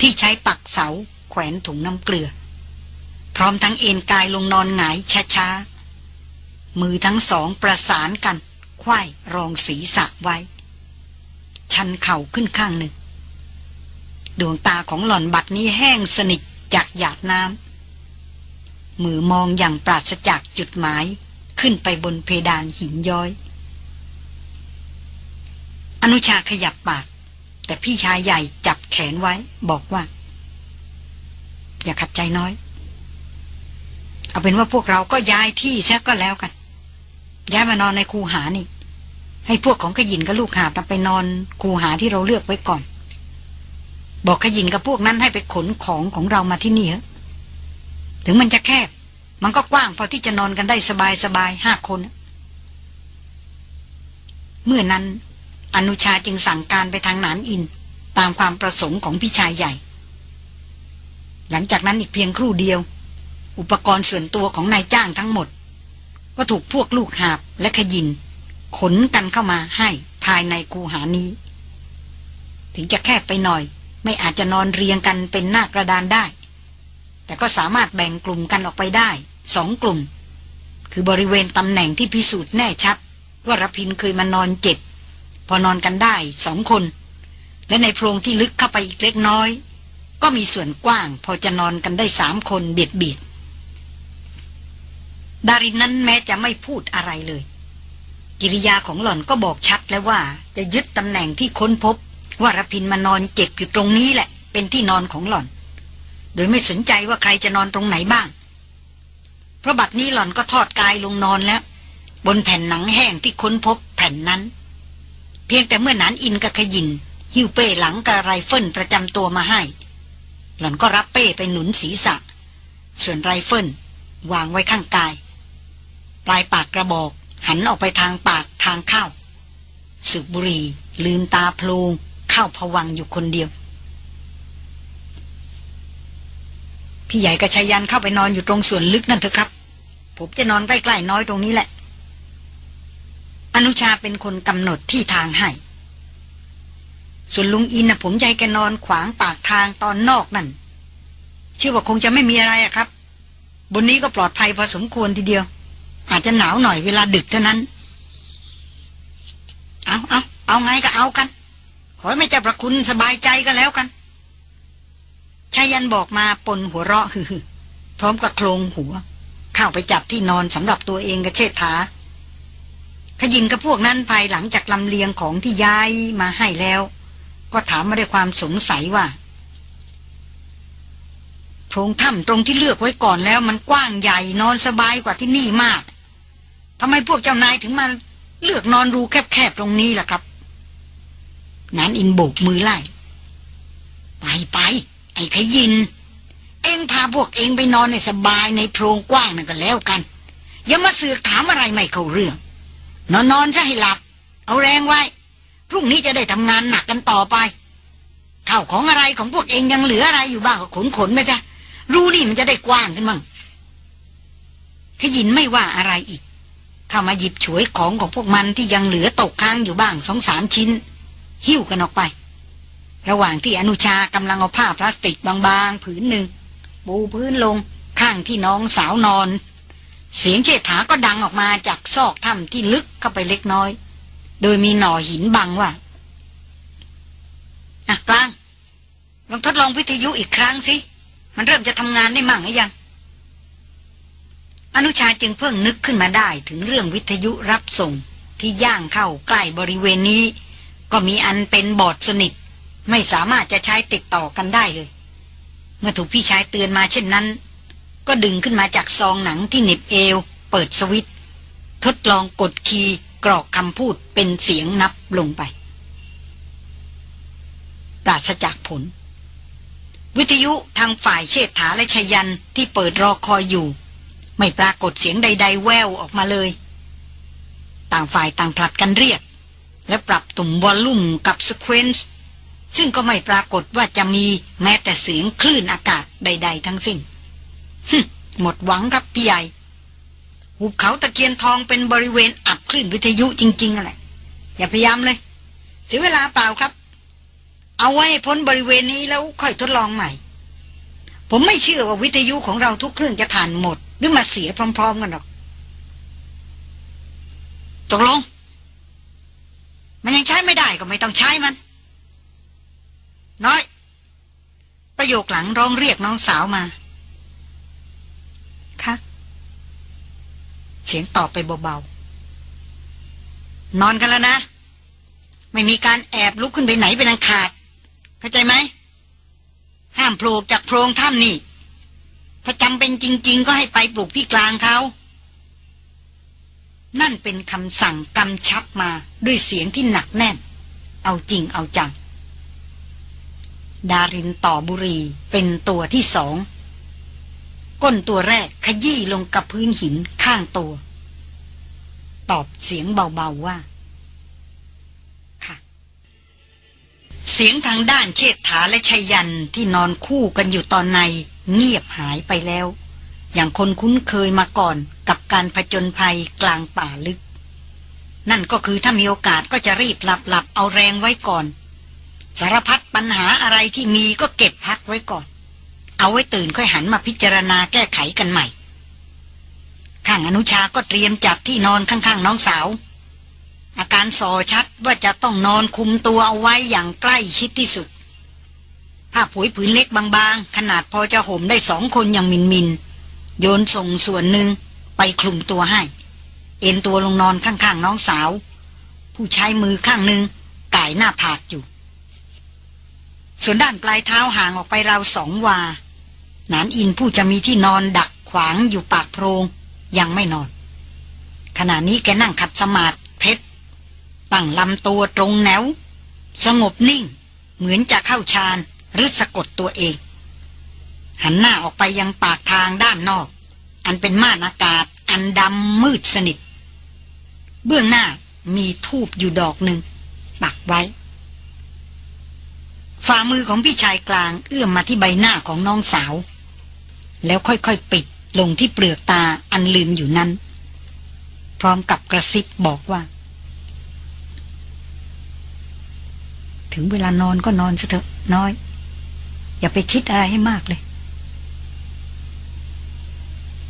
ที่ใช้ปักเสาแขวนถุงน้ำเกลือ พร้อมทั้งเอนกายลงนอนหงายช้าๆ มือทั้งสองประสานกันคว้ายรองศีรษะไว้ ชันเข่าขึ้นข้างหนึ่ง ดวงตาของหล่อนบัดนี้แห้งสนิทจากหยาดน้ำ มือมองอย่างปราศจากจุดหมายขึ้นไปบนเพดานหินย้อย อนุชาขยับปาก แต่พี่ชายใหญ่จับแขนไว้บอกว่า อย่าขัดใจน้อย เอาเป็นว่าพวกเราก็ย้ายที่ซะก็แล้วกัน ย้ายมานอนในคูหานี่ ให้พวกของขยินกับลูกหาบไปนอนคูหาที่เราเลือกไว้ก่อน บอกขยินกับพวกนั้นให้ไปขนของของเรามาที่นี่เถอะถึงมันจะแคบ มันก็กว้างพอที่จะนอนกันได้สบายสบายห้าคน เมื่อนั้น อนุชาจึงสั่งการไปทางหนานอิน ตามความประสงค์ของพี่ชายใหญ่ หลังจากนั้นอีกเพียงครู่เดียว อุปกรณ์ส่วนตัวของนายจ้างทั้งหมด ก็ถูกพวกลูกหาบและขยิน ขนกันเข้ามาให้ภายในคูหานี้ ถึงจะแคบไปหน่อย ไม่อาจจะนอนเรียงกันเป็นหน้ากระดานได้ แต่ก็สามารถแบ่งกลุ่มกันออกไปได้สองกลุ่ม คือบริเวณตำแหน่งที่พิสูจน์แน่ชัด ว่ารพินเคยมานอนเจ็บพอนอนกันได้สองคน และในโพรงที่ลึกเข้าไปอีกเล็กน้อย ก็มีส่วนกว้างพอจะนอนกันได้สามคนเบียดเบียด ดารินนั้นแม้จะไม่พูดอะไรเลย กิริยาของหล่อนก็บอกชัดแล้วว่า จะยึดตำแหน่งที่ค้นพบ ว่ารพินมานอนเจ็บอยู่ตรงนี้แหละ เป็นที่นอนของหล่อน โดยไม่สนใจว่าใครจะนอนตรงไหนบ้าง เพราะบัดนี้หล่อนก็ทอดกายลงนอนแล้ว บนแผ่นหนังแห้งที่ค้นพบแผ่นนั้น เพียงแต่เมื่อนานอินกับขยินหิวเป้หลังกับไรเฟิลประจำตัวมาให้ หล่อนก็รับเป้ไปหนุนศีรษะ ส่วนไรเฟิลวางไว้ข้างกาย ปลายปากกระบอก หันออกไปทางปากทางเข้า สุบุรีลืมตาพลงเข้าผวังอยู่คนเดียว พี่ใหญ่กับชายันเข้าไปนอนอยู่ตรงส่วนลึกนั่นเถอะครับ ผมจะนอนใกล้ๆน้อยตรงนี้แหละ อนุชาเป็นคนกำหนดที่ทางให้ ส่วนลุงอินนะผมใจแกนอนขวางปากทางตอนนอกนั่นเชื่อว่าคงจะไม่มีอะไรอะครับ บนนี้ก็ปลอดภัยพอสมควรทีเดียว อาจจะหนาวหน่อยเวลาดึกเท่านั้น เอาเอาเอาไงก็เอากัน ขอให้ไม่เจ้าประคุณสบายใจก็แล้วกันชายันบอกมาปนหัวเราะฮือพร้อมกับโครงหัว เข้าไปจับที่นอนสำหรับตัวเองกับเชษฐาขยินกับพวกนั้นภายหลังจากลำเลียงของที่ย้ายมาให้แล้ว ก็ถามมาด้วยความสงสัยว่าโพรงถ้ำตรงที่เลือกไว้ก่อนแล้วมันกว้างใหญ่นอนสบายกว่าที่นี่มาก ทำไมพวกเจ้านายถึงมาเลือกนอนรูแคบๆตรงนี้ล่ะครับนันอินโบกมือไล่ ไปไปไอ้ขยิน เองพาพวกเองไปนอนในสบายในโพรงกว้างนั่นก็แล้วกัน อย่ามาเสือกถามอะไรไม่เข้าเรื่อง นอนนอนซะให้หลับ เอาแรงไว้ พรุ่งนี้จะได้ทำงานหนักกันต่อไปข้าวของอะไรของพวกเองยังเหลืออะไรอยู่บ้างก็ขนขนไปจ้ะรูนี่มันจะได้กว้างขึ้นมั่งขยินไม่ว่าอะไรอีก เข้ามาหยิบฉวยของของพวกมันที่ยังเหลือตกค้างอยู่บ้างสองสามชิ้น หิ้วกันออกไป ระหว่างที่อนุชากำลังเอาผ้าพลาสติกบางๆ ผืนหนึ่งปูพื้นลงข้างที่น้องสาวนอน เสียงเชษฐาก็ดังออกมาจากซอกถ้ำที่ลึกเข้าไปเล็กน้อย โดยมีหน่อหินบังว่าอะกลางลองทดลองวิทยุอีกครั้งสิ มันเริ่มจะทำงานได้มั่งหรือยัง อนุชาจึงเพิ่งนึกขึ้นมาได้ถึงเรื่องวิทยุรับส่งที่ย่างเข้าใกล้บริเวณนี้ ก็มีอันเป็นบอดสนิท ไม่สามารถจะใช้ติดต่อกันได้เลย เมื่อถูกพี่ชายเตือนมาเช่นนั้น ก็ดึงขึ้นมาจากซองหนังที่เน็บเอว เปิดสวิตทดลองกดคีย์กรอกคำพูดเป็นเสียงนับลงไป ปราศจากผล วิทยุทางฝ่ายเชษฐาและชยันที่เปิดรอคอยอยู่ ไม่ปรากฏเสียงใด ๆ แววออกมาเลย ต่างฝ่ายต่างผลัดกันเรียก และปรับปุ่ม volume กับ squelch ซึ่งก็ไม่ปรากฏว่าจะมีแม้แต่เสียงคลื่นอากาศใด ๆ ทั้งสิ้นหมดหวังครับพี่ใหญ่หุบเขาตะเคียนทองเป็นบริเวณอับคลื่นวิทยุจริงๆอะไรอย่าพยายามเลย เสียเวลาเปล่าครับ เอาไว้พ้นบริเวณนี้แล้วค่อยทดลองใหม่ ผมไม่เชื่อว่าวิทยุของเราทุกเครื่องจะถ่านหมด หรือมาเสียพร้อม ๆ กันหรอกตกลง มันยังใช้ไม่ได้ก็ไม่ต้องใช้มัน น้อย ประโยคหลังร้องเรียกน้องสาวมาคะเสียงตอบไปเบาๆ นอนกันแล้วนะ ไม่มีการแอบลุกขึ้นไปไหนเป็นอันขาด เข้าใจไหม ห้ามโผล่จากโพรงถ้ำนี่ ถ้าจำเป็นจริง ๆ ก็ให้ไปปลุกพี่กลางเขา นั่นเป็นคำสั่งกำชับมาด้วยเสียงที่หนักแน่น เอาจริงเอาจัง ดารินต่อบุรีเป็นตัวที่สอง ก้นตัวแรกขยี้ลงกับพื้นหินข้างตัว ตอบเสียงเบาๆว่าค่ะเสียงทางด้านเชษฐาและชัยยันที่นอนคู่กันอยู่ตอนใน เงียบหายไปแล้ว อย่างคนคุ้นเคยมาก่อนกับการผจญภัยกลางป่าลึก นั่นก็คือถ้ามีโอกาสก็จะรีบหลับหลับเอาแรงไว้ก่อน สารพัดปัญหาอะไรที่มีก็เก็บพักไว้ก่อน เอาไว้ตื่นค่อยหันมาพิจารณาแก้ไขกันใหม่ ข้างอนุชาก็เตรียมจับที่นอนข้าง ๆ น้องสาวอาการสอชัดว่าจะต้องนอนคุมตัวเอาไว้อย่างใกล้ชิดที่สุด ผ้าผุยผืนเล็กบางๆ ขนาดพอจะห่มได้สองคนอย่างมินมิน โยนส่งส่วนหนึ่งไปคลุมตัวให้ เอ็นตัวลงนอนข้างๆน้องสาว ผู้ใช้มือข้างหนึ่งก่ายหน้าผากอยู่ ส่วนด้านปลายเท้าห่างออกไปราวสองวา นานอินผู้จะมีที่นอนดักขวางอยู่ปากโพรง ยังไม่นอน ขณะนี้แกนั่งขัดสมาธิเพชรตั้งลำตัวตรงแนว สงบนิ่ง เหมือนจะเข้าฌาน หรือสะกดตัวเอง หันหน้าออกไปยังปากทางด้านนอก อันเป็นม่านอากาศ อันดำมืดสนิท เบื้องหน้ามีทูบอยู่ดอกหนึ่งปักไว้ ฝ่ามือของพี่ชายกลางเอื้อมมาที่ใบหน้าของน้องสาว แล้วค่อยๆปิดลงที่เปลือกตาอันลืมอยู่นั้น พร้อมกับกระซิบบอกว่า ถึงเวลานอนก็นอนซะเถอะน้อย อย่าไปคิดอะไรให้มากเลย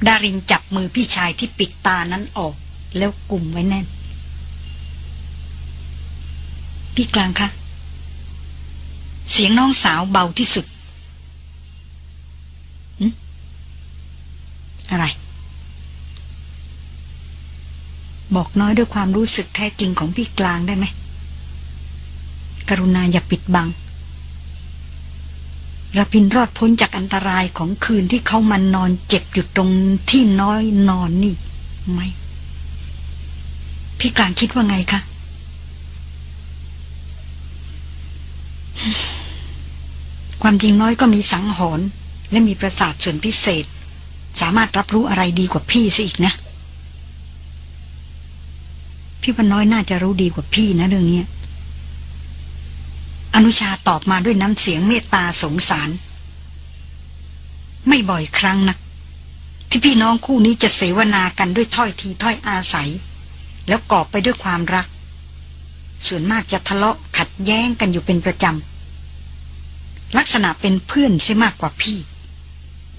ดารินจับมือพี่ชายที่ปิดตานั้นออก แล้วกลุ่มไว้แน่น พี่กลางคะ เสียงน้องสาวเบาที่สุดอะไร บอกน้อยด้วยความรู้สึกแท้จริงของพี่กลางได้ไหมกรุณาอย่าปิดบัง ระพินรอดพ้นจากอันตรายของคืนที่เขามันนอนเจ็บอยู่ตรงที่น้อยนอนนี่ไหม พี่กลางคิดว่าไงคะ ความจริงน้อยก็มีสังหรณ์และมีประสาทส่วนพิเศษ สามารถรับรู้อะไรดีกว่าพี่ซะอีกนะ พี่พนน้อยน่าจะรู้ดีกว่าพี่นะเรื่องนี้ อนุชาตอบมาด้วยน้ำเสียงเมตตาสงสาร ไม่บ่อยครั้งนะที่พี่น้องคู่นี้จะเสวนากันด้วยถ้อยทีถ้อยอาศัย แล้วกอบไปด้วยความรัก ส่วนมากจะทะเลาะขัดแย้งกันอยู่เป็นประจำ ลักษณะเป็นเพื่อนเสียมากกว่าพี่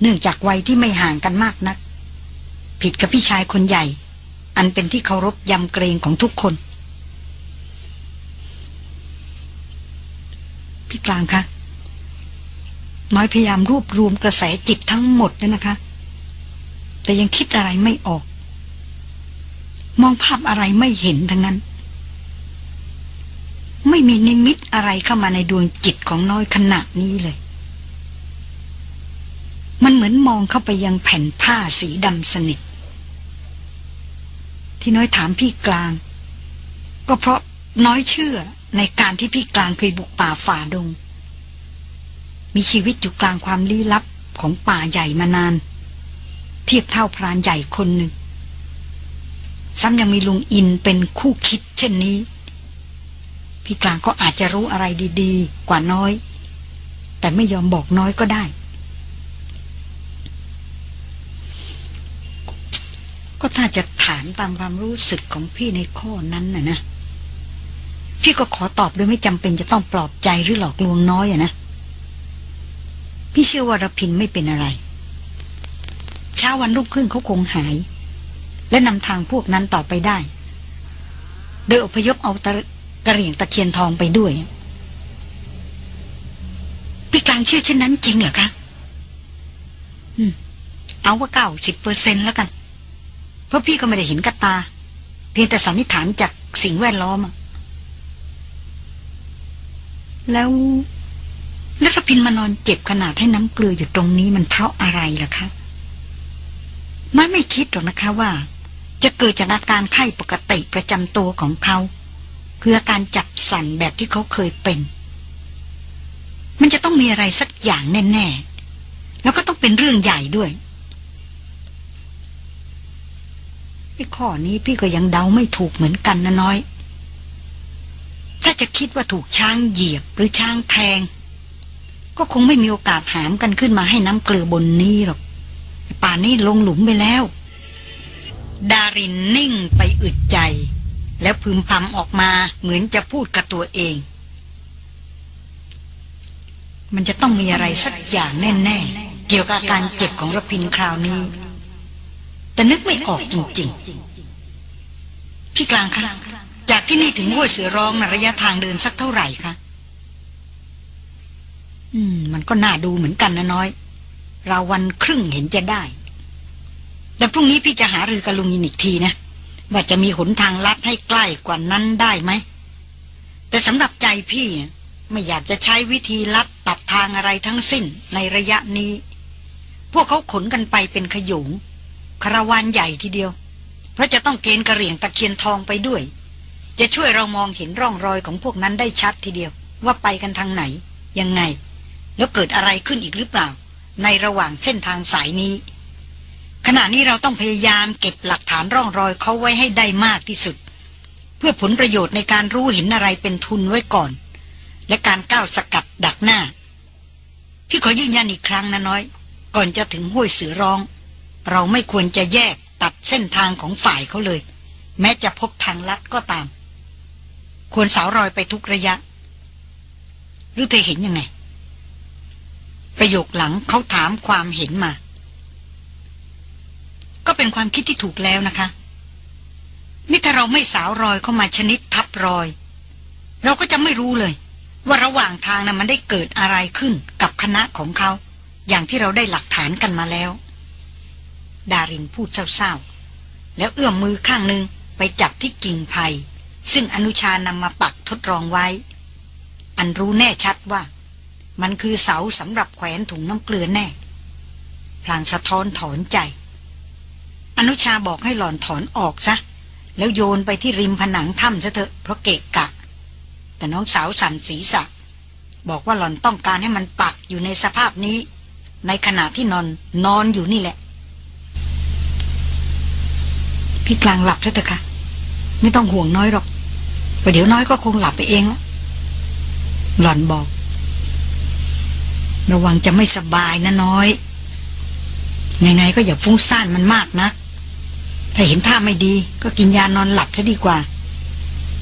เนื่องจากวัยที่ไม่ห่างกันมากนัก ผิดกับพี่ชายคนใหญ่ อันเป็นที่เคารพยำเกรงของทุกคน พี่กลางคะน้อยพยายามรวบรวมกระแสจิตทั้งหมดเลยนะคะ แต่ยังคิดอะไรไม่ออก มองภาพอะไรไม่เห็นทั้งนั้น ไม่มีนิมิตอะไรเข้ามาในดวงจิตของน้อยขณะนี้เลย มันเหมือนมองเข้าไปยังแผ่นผ้าสีดำสนิท ที่น้อยถามพี่กลาง ก็เพราะน้อยเชื่อ ในการที่พี่กลางเคยบุกป่าฝ่าดง มีชีวิตอยู่กลางความลี้ลับของป่าใหญ่มานาน เทียบเท่าพรานใหญ่คนหนึ่ง ซ้ำยังมีลุงอินเป็นคู่คิด เช่นนี้ พี่กลางก็อาจจะรู้อะไรดีๆ กว่าน้อย แต่ไม่ยอมบอกน้อยก็ได้ ก็ถ้าจะถามตามความรู้สึกของพี่ในข้อนั้นน่ะนะ พี่ก็ขอตอบโดยไม่จำเป็นจะต้องปลอบใจหรือหลอกลวงน้อยอะนะ พี่เชื่อว่ารพินไม่เป็นอะไร เช้าวันรุ่งขึ้นเขาคงหาย และนำทางพวกนั้นต่อไปได้ โดยอพยพเอาตะกระเหรี่ยงตะเคียนทองไปด้วย พี่กลางเชื่อเช่นนั้นจริงเหรอคะอืม เอาว่าเก้าสิบเปอร์เซ็นแล้วกัน เพราะพี่ก็ไม่ได้เห็นกับตา เพียงแต่สันนิษฐานจากสิ่งแวดล้อม แล้ว แล้วระพินมานอนเจ็บขนาดให้น้ำเกลืออยู่ตรงนี้มันเพราะอะไรล่ะคะน้อยไม่คิดหรอกนะคะว่า จะเกิดจากอาการไข้ปกติประจำตัวของเขา คืออาการจับสั่นแบบที่เขาเคยเป็น มันจะต้องมีอะไรสักอย่างแน่ๆ แล้วก็ต้องเป็นเรื่องใหญ่ด้วยไอ้ข้อนี้พี่ก็ยังเดาไม่ถูกเหมือนกันนะน้อย จะคิดว่าถูกช้างเหยียบหรือช้างแทง ก็คงไม่มีโอกาสหามกันขึ้นมาให้น้ำเกลือบนนี้หรอก ป่านนี้ลงหลุมไปแล้ว ดารินนิ่งไปอึดใจ แล้วพึมพำออกมาเหมือนจะพูดกับตัวเอง มันจะต้องมีอะไรสักอย่างแน่ ๆ เกี่ยวกับการเจ็บของรพินคราวนี้ แต่นึกไม่ออกจริง ๆ พี่กลางคะ จากที่นี่ถึงห้วยเสือร้องนะระยะทางเดินสักเท่าไหร่คะอืม มันก็น่าดูเหมือนกันนะน้อย เราวันครึ่งเห็นจะได้ แต่พรุ่งนี้พี่จะหารือกับลุงยินอีกทีนะว่าจะมีหนทางลัดให้ใกล้กว่านั้นได้ไหม แต่สำหรับใจพี่ไม่อยากจะใช้วิธีลัดตัดทางอะไรทั้งสิ้นในระยะนี้ พวกเขาขนกันไปเป็นขยงคาราวานใหญ่ทีเดียว เพราะจะต้องเกณฑ์กระเหรี่ยงตะเคียนทองไปด้วย จะช่วยเรามองเห็นร่องรอยของพวกนั้นได้ชัดทีเดียว ว่าไปกันทางไหน ยังไง แล้วเกิดอะไรขึ้นอีกหรือเปล่า ในระหว่างเส้นทางสายนี้ ขณะนี้เราต้องพยายามเก็บหลักฐานร่องรอยเขาไว้ให้ได้มากที่สุด เพื่อผลประโยชน์ในการรู้เห็นอะไรเป็นทุนไว้ก่อน และการก้าวสกัดดักหน้า พี่ขอยืนยันอีกครั้งนะน้อย ก่อนจะถึงห้วยเสือร้อง เราไม่ควรจะแยกตัดเส้นทางของฝ่ายเขาเลย แม้จะพบทางลัดก็ตาม ควรสาวรอยไปทุกระยะ หรือเธอเห็นยังไง ประโยคหลังเขาถามความเห็นมา ก็เป็นความคิดที่ถูกแล้วนะคะ นี่ถ้าเราไม่สาวรอยเข้ามาชนิดทับรอย เราก็จะไม่รู้เลย ว่าระหว่างทางนะ่ะมันได้เกิดอะไรขึ้นกับคณะของเขา อย่างที่เราได้หลักฐานกันมาแล้ว ดารินพูดเศร้าๆแล้วเอื้อมมือข้างหนึ่งไปจับที่กิ่งไผ่ ซึ่งอนุชานำมาปักทดลองไว้ อันรู้แน่ชัดว่า มันคือเสาสำหรับแขวนถุงน้ำเกลือแน่ พลางสะท้อนถอนใจ อนุชาบอกให้หล่อนถอนออกซะ แล้วโยนไปที่ริมผนังถ้ำซะเถอะเพราะเกะกะ แต่น้องสาวสั่นศีรษะ บอกว่าหล่อนต้องการให้มันปักอยู่ในสภาพนี้ ในขณะที่นอนนอนอยู่นี่แหละ พี่กลางหลับเถอะค่ะ ไม่ต้องห่วงน้อยหรอกประเดี๋ยวน้อยก็คงหลับไปเองละหล่อนบอก ระวังจะไม่สบายนะน้อยไงๆก็อย่าฟุ้งซ่านมันมากนะ ถ้าเห็นท่าไม่ดี ก็กินยานอนหลับซะดีกว่า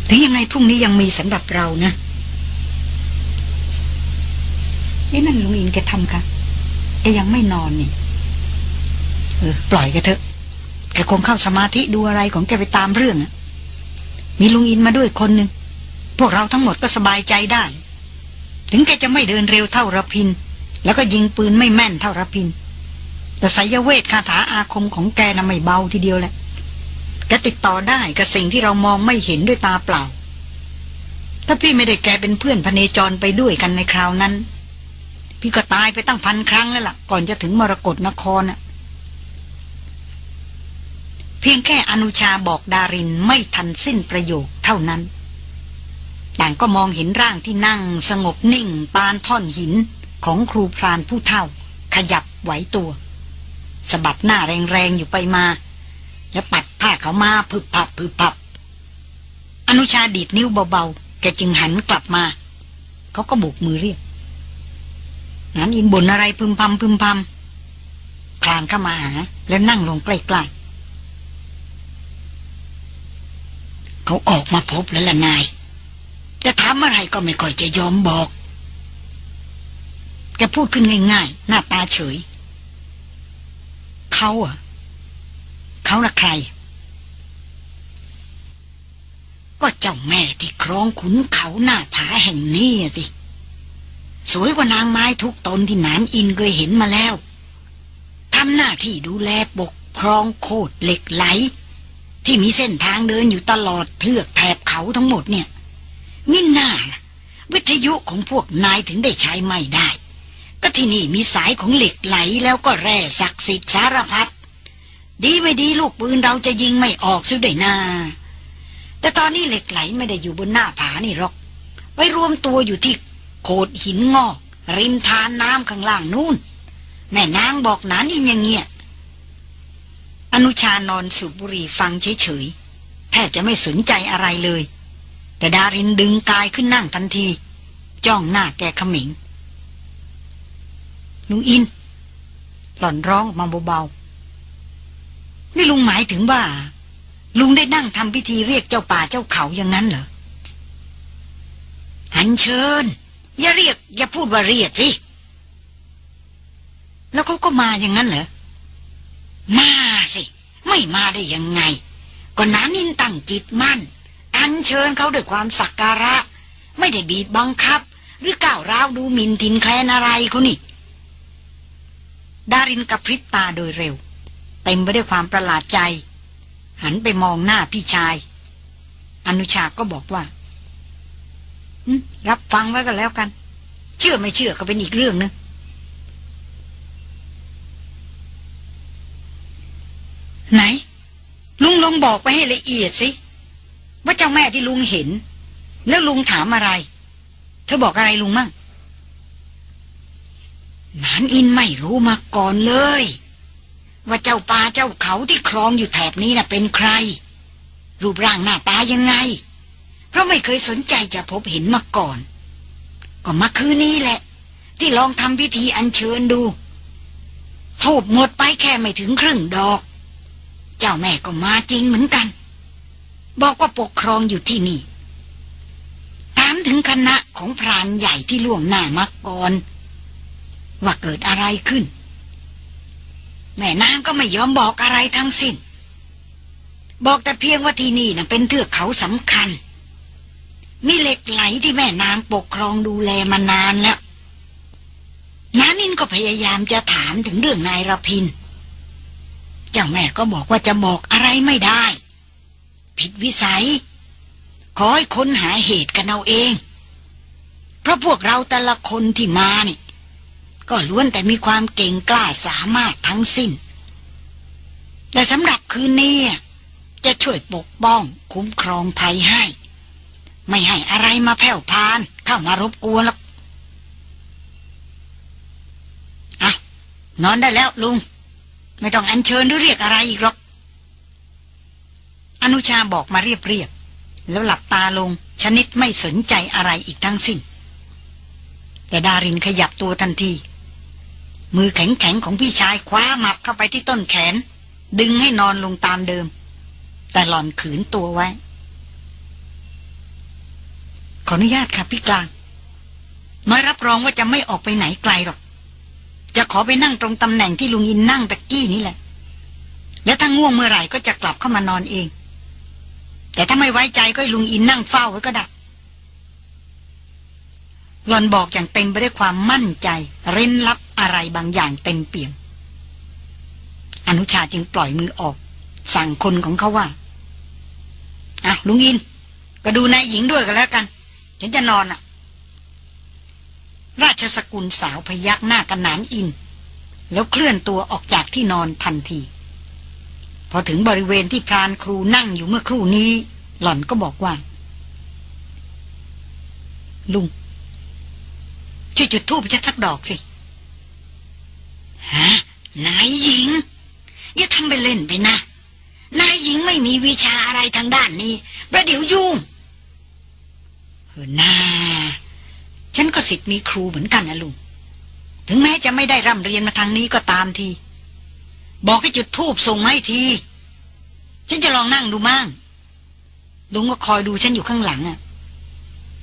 ถึงยังไงพรุ่งนี้ยังมีสำหรับเรานะนี่นั่นลุงอินแกทำค่ะแกยังไม่นอนนี่เออปล่อยแกเถอะแกคงเข้าสมาธิดูอะไรของแกไปตามเรื่องอะ มีลุงอินมาด้วยคนหนึ่ง พวกเราทั้งหมดก็สบายใจได้ ถึงแกจะไม่เดินเร็วเท่าระพิน แล้วก็ยิงปืนไม่แม่นเท่าระพิน แต่สายเวทคาถาอาคมของแกน่ะไม่เบาทีเดียวแหละแกติดต่อได้กับสิ่งที่เรามองไม่เห็นด้วยตาเปล่า ถ้าพี่ไม่ได้แกเป็นเพื่อนพเนจรไปด้วยกันในคราวนั้น พี่ก็ตายไปตั้งพันครั้งแล้วล่ะ ก่อนจะถึงมรกรนครน่ะ เพียงแค่อนุชาบอกดารินไม่ทันสิ้นประโยคเท่านั้น ต่างก็มองเห็นร่างที่นั่งสงบนิ่ง ปานท่อนหินของครูพรานผู้เท่า ขยับไหวตัวสะบัดหน้าแรงๆอยู่ไปมา แล้วปัดผ้าเขามาพึบพับพึบพับ อนุชาดีดนิ้วเบาๆ แกจึงหันกลับมา เขาก็บุกมือเรียกนั้นอินบ่นอะไรพึมพำพึมพำคลานเข้ามาหา แล้วนั่งลงใกล้ๆ เขาออกมาพบแล้วล่ะนาย จะถามอะไรก็ไม่ค่อยจะยอมบอก แกพูดขึ้นง่ายๆ หน้าตาเฉย เขาอะเขาละใคร ก็เจ้าแม่ที่ครองขุนเขาหน้าผาแห่งนี้สิ สวยกว่านางไม้ทุกตนที่นานอินเคยเห็นมาแล้วทำหน้าที่ดูแลปกครองโคดเหล็กไหล ที่มีเส้นทางเดินอยู่ตลอดเทือกแถบเขาทั้งหมดเนี่ยมิน่าล่ะ วิทยุของพวกนายถึงได้ใช้ไม่ได้ ก็ที่นี่มีสายของเหล็กไหลแล้วก็แร่ศักดิ์สิทธิ์สารพัดดีไม่ดีลูกปืนเราจะยิงไม่ออกซิได้นาแต่ตอนนี้เหล็กไหลไม่ได้อยู่บนหน้าผานี่หรอก ไว้รวมตัวอยู่ที่โขดหินงอก ริมทานน้ำข้างล่างนู่น แม่นางบอกนานอินย่างเงี้ย อนุชานอนสูบบุหรี่ฟังเฉยๆแทบจะไม่สนใจอะไรเลย แต่ดารินดึงกายขึ้นนั่งทันที จ้องหน้าแกขมิงลุงอิน หล่อนร้องมาเบาๆนี่ลุงหมายถึงว่า ลุงได้นั่งทำพิธีเรียกเจ้าป่าเจ้าเขาอย่างนั้นเหรอหันเชิญ อย่าเรียก อย่าพูดว่าเรียกสิ แล้วเขาก็มาอย่างนั้นเหรอ มาสิ ไม่มาได้ยังไง ก็น้านินตั้งจิตมั่น อันเชิญเขาด้วยความสักการะ ไม่ได้บีบบังคับ หรือก้าวร้าวดูหมิ่นทินแคลนอะไรเขานี่ ดารินกับพริบตาโดยเร็ว เต็มไปด้วยความประหลาดใจ หันไปมองหน้าพี่ชาย อนุชาก็บอกว่ารับฟังไว้ก็แล้วกัน เชื่อไม่เชื่อก็เป็นอีกเรื่องนึง ไหน ลุงลองบอกไปให้ละเอียดสิ ว่าเจ้าแม่ที่ลุงเห็น แล้วลุงถามอะไร เธอบอกอะไรลุงมั่งนานอินไม่รู้มาก่อนเลย ว่าเจ้าป่าเจ้าเขาที่ครองอยู่แถบนี้น่ะเป็นใคร รูปร่างหน้าตายังไง เพราะไม่เคยสนใจจะพบเห็นมาก่อน ก็มาคืนนี้แหละ ที่ลองทำพิธีอัญเชิญดูทูบหมดไปแค่ไม่ถึงครึ่งดอก เจ้าแม่ก็มาจริงเหมือนกัน บอกว่าปกครองอยู่ที่นี่ถามถึงคณะของพรานใหญ่ที่ล่วงหน้ามาก่อน ว่าเกิดอะไรขึ้น แม่นางก็ไม่ยอมบอกอะไรทั้งสิ้น บอกแต่เพียงว่าที่นี่นะเป็นเทือกเขาสำคัญ มีเหล็กไหลที่แม่นางปกครองดูแลมานานแล้วน้านินก็พยายามจะถามถึงเรื่องนายรพินเจ้าแม่ก็บอกว่าจะบอกอะไรไม่ได้ ผิดวิสัย ขอให้ค้นหาเหตุกันเอาเอง เพราะพวกเราแต่ละคนที่มานี่ ก็ล้วนแต่มีความเก่งกล้าสามารถทั้งสิ้นแต่สำหรับคืนนี้จะช่วยปกป้องคุ้มครองภัยให้ ไม่ให้อะไรมาแผ่วพาน เข้ามารบกวนหรอกอะนอนได้แล้วลุง ไม่ต้องอัญเชิญหรือเรียกอะไรอีกหรอก อนุชาบอกมาเรียบๆแล้วหลับตาลงชนิดไม่สนใจอะไรอีกทั้งสิ้น แต่ดารินขยับตัวทันที มือแข็งๆของพี่ชายคว้ามับเข้าไปที่ต้นแขน ดึงให้นอนลงตามเดิม แต่หล่อนขืนตัวไว้ ขออนุญาตค่ะพี่กลาง น้อยรับรองว่าจะไม่ออกไปไหนไกลหรอก ขอไปนั่งตรงตำแหน่งที่ลุงอินนั่งตะกี้นี่แหละ แล้วถ้าง่วงเมื่อไหร่ก็จะกลับเข้ามานอนเอง แต่ถ้าไม่ไว้ใจก็ลุงอินนั่งเฝ้าไว้ก็ได้หลอนบอกอย่างเต็มไปด้วยความมั่นใจเร้นลับอะไรบางอย่างเต็มเปี่ยม อนุชาจึงปล่อยมือออก สั่งคนของเขาว่าอะลุงอิน ก็ดูนายหญิงด้วยกันแล้วกันฉันจะนอนอะ ราชสกุลสาวพยักหน้ากันนานอิน แล้วเคลื่อนตัวออกจากที่นอนทันที พอถึงบริเวณที่พรานครูนั่งอยู่เมื่อครู่นี้ หล่อนก็บอกว่า ลุงช่วยจุดทูบชัดสักดอกสิฮะนายหญิง อย่าทำไปเล่นไปนะ นายหญิงไม่มีวิชาอะไรทางด้านนี้ ประเดี๋ยวยุ่งเฮ้นา ฉันก็สิทธิ์มีครูเหมือนกันนะลุง ถึงแม้จะไม่ได้ร่ำเรียนมาทางนี้ก็ตามที บอกให้จุดทูบส่งไมาให้ที ฉันจะลองนั่งดูมั่งลุงก็คอยดูฉันอยู่ข้างหลังอะ่ะ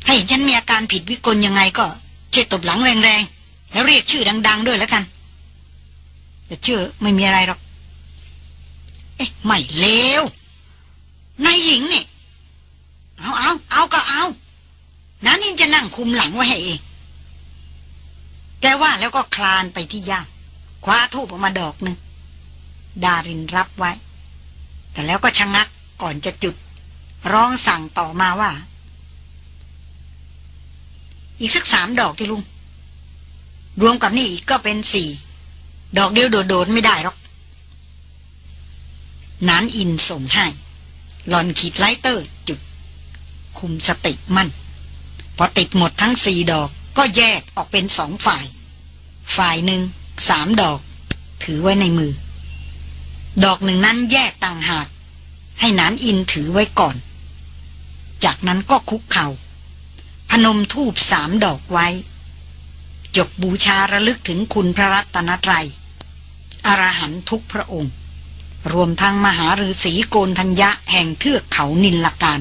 ถ้าเห็นฉันมีอาการผิดวิกลยังไงก็เช่วยตบหลังแรงๆ แล้วเรียกชื่อดัง ๆ ด้วยแล้วกันแต่ชื่อไม่มีอะไรหรอก เอ๊ะ ไม่เลวนายหญิงนี่ เอาเอาเอาก็เอา น้านินจะนั่งคุมหลังไว้ให้เอง แกว่าแล้วก็คลานไปที่ย่ามคว้าธูปออกมาดอกหนึ่ง ดารินรับไว้ แต่แล้วก็ชะงักก่อนจะจุด ร้องสั่งต่อมาว่า อีกสักสามดอกที่ลุง รวมกับนี่อีกก็เป็นสี่ ดอกเดียวโดดๆไม่ได้หรอกหนานอินส่งให้หล่อนขีด lighter จุด คุมสติมั่น พอติดหมดทั้งสี่ดอกก็แยกออกเป็นสองฝ่าย ฝ่ายหนึ่งสามดอก ถือไว้ในมือ ดอกหนึ่งนั้นแยกต่างหาก ให้นานอินถือไว้ก่อน จากนั้นก็คุกเขา่า พนมทูบสามดอกไว้ จบบูชาระลึกถึงคุณพระรัตนตรัยอรหันทุกพระองค์ รวมทั้งมหาฤาษีโกนธัญญะแห่งเทือกเขานินลการ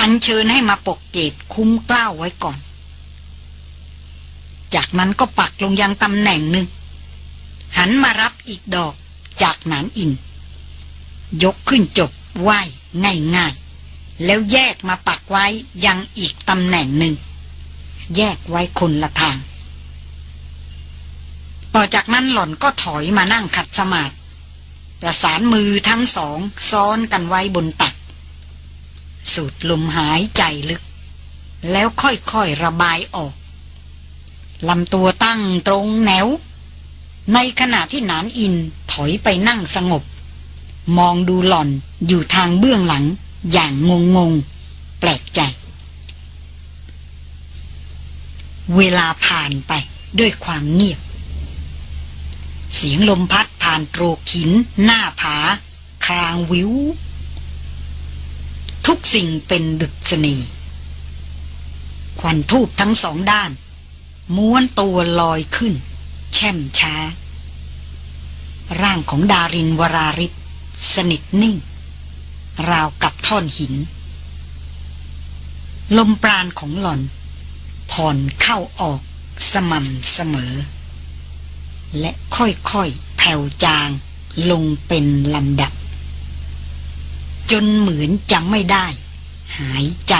อัญเชิญให้มาปกเกตคุ้มกล้าวไว้ก่อน จากนั้นก็ปักลงยังตำแหน่งหนึ่ง หันมารับอีกดอกจากหนานอิน ยกขึ้นจบไหวง่ายๆแล้วแยกมาปักไว้ยังอีกตำแหน่งหนึ่ง แยกไว้คนละทาง ต่อจากนั้นหล่อนก็ถอยมานั่งขัดสมาธิประสานมือทั้งสองซ้อนกันไว้บนตัก สูดลมหายใจลึก แล้วค่อยๆระบายออกลำตัวตั้งตรงแนว ในขณะที่นานอินถอยไปนั่งสงบ มองดูหล่อนอยู่ทางเบื้องหลังอย่างงงงแปลกใจ เวลาผ่านไปด้วยความเงียบ เสียงลมพัดผ่านโตรขิน หน้าผา ครางวิว ทุกสิ่งเป็นดุษณีควันทูบทั้งสองด้าน ม้วนตัวลอยขึ้น แช่มช้า ร่างของดารินวราริศสนิทนิ่ง ราวกับท่อนหิน ลมปราณของหล่อน ผ่อนเข้าออกสม่ำเสมอ และค่อยๆ แผ่วจางลงเป็นลำดับ จนเหมือนจะไม่ได้ หายใจ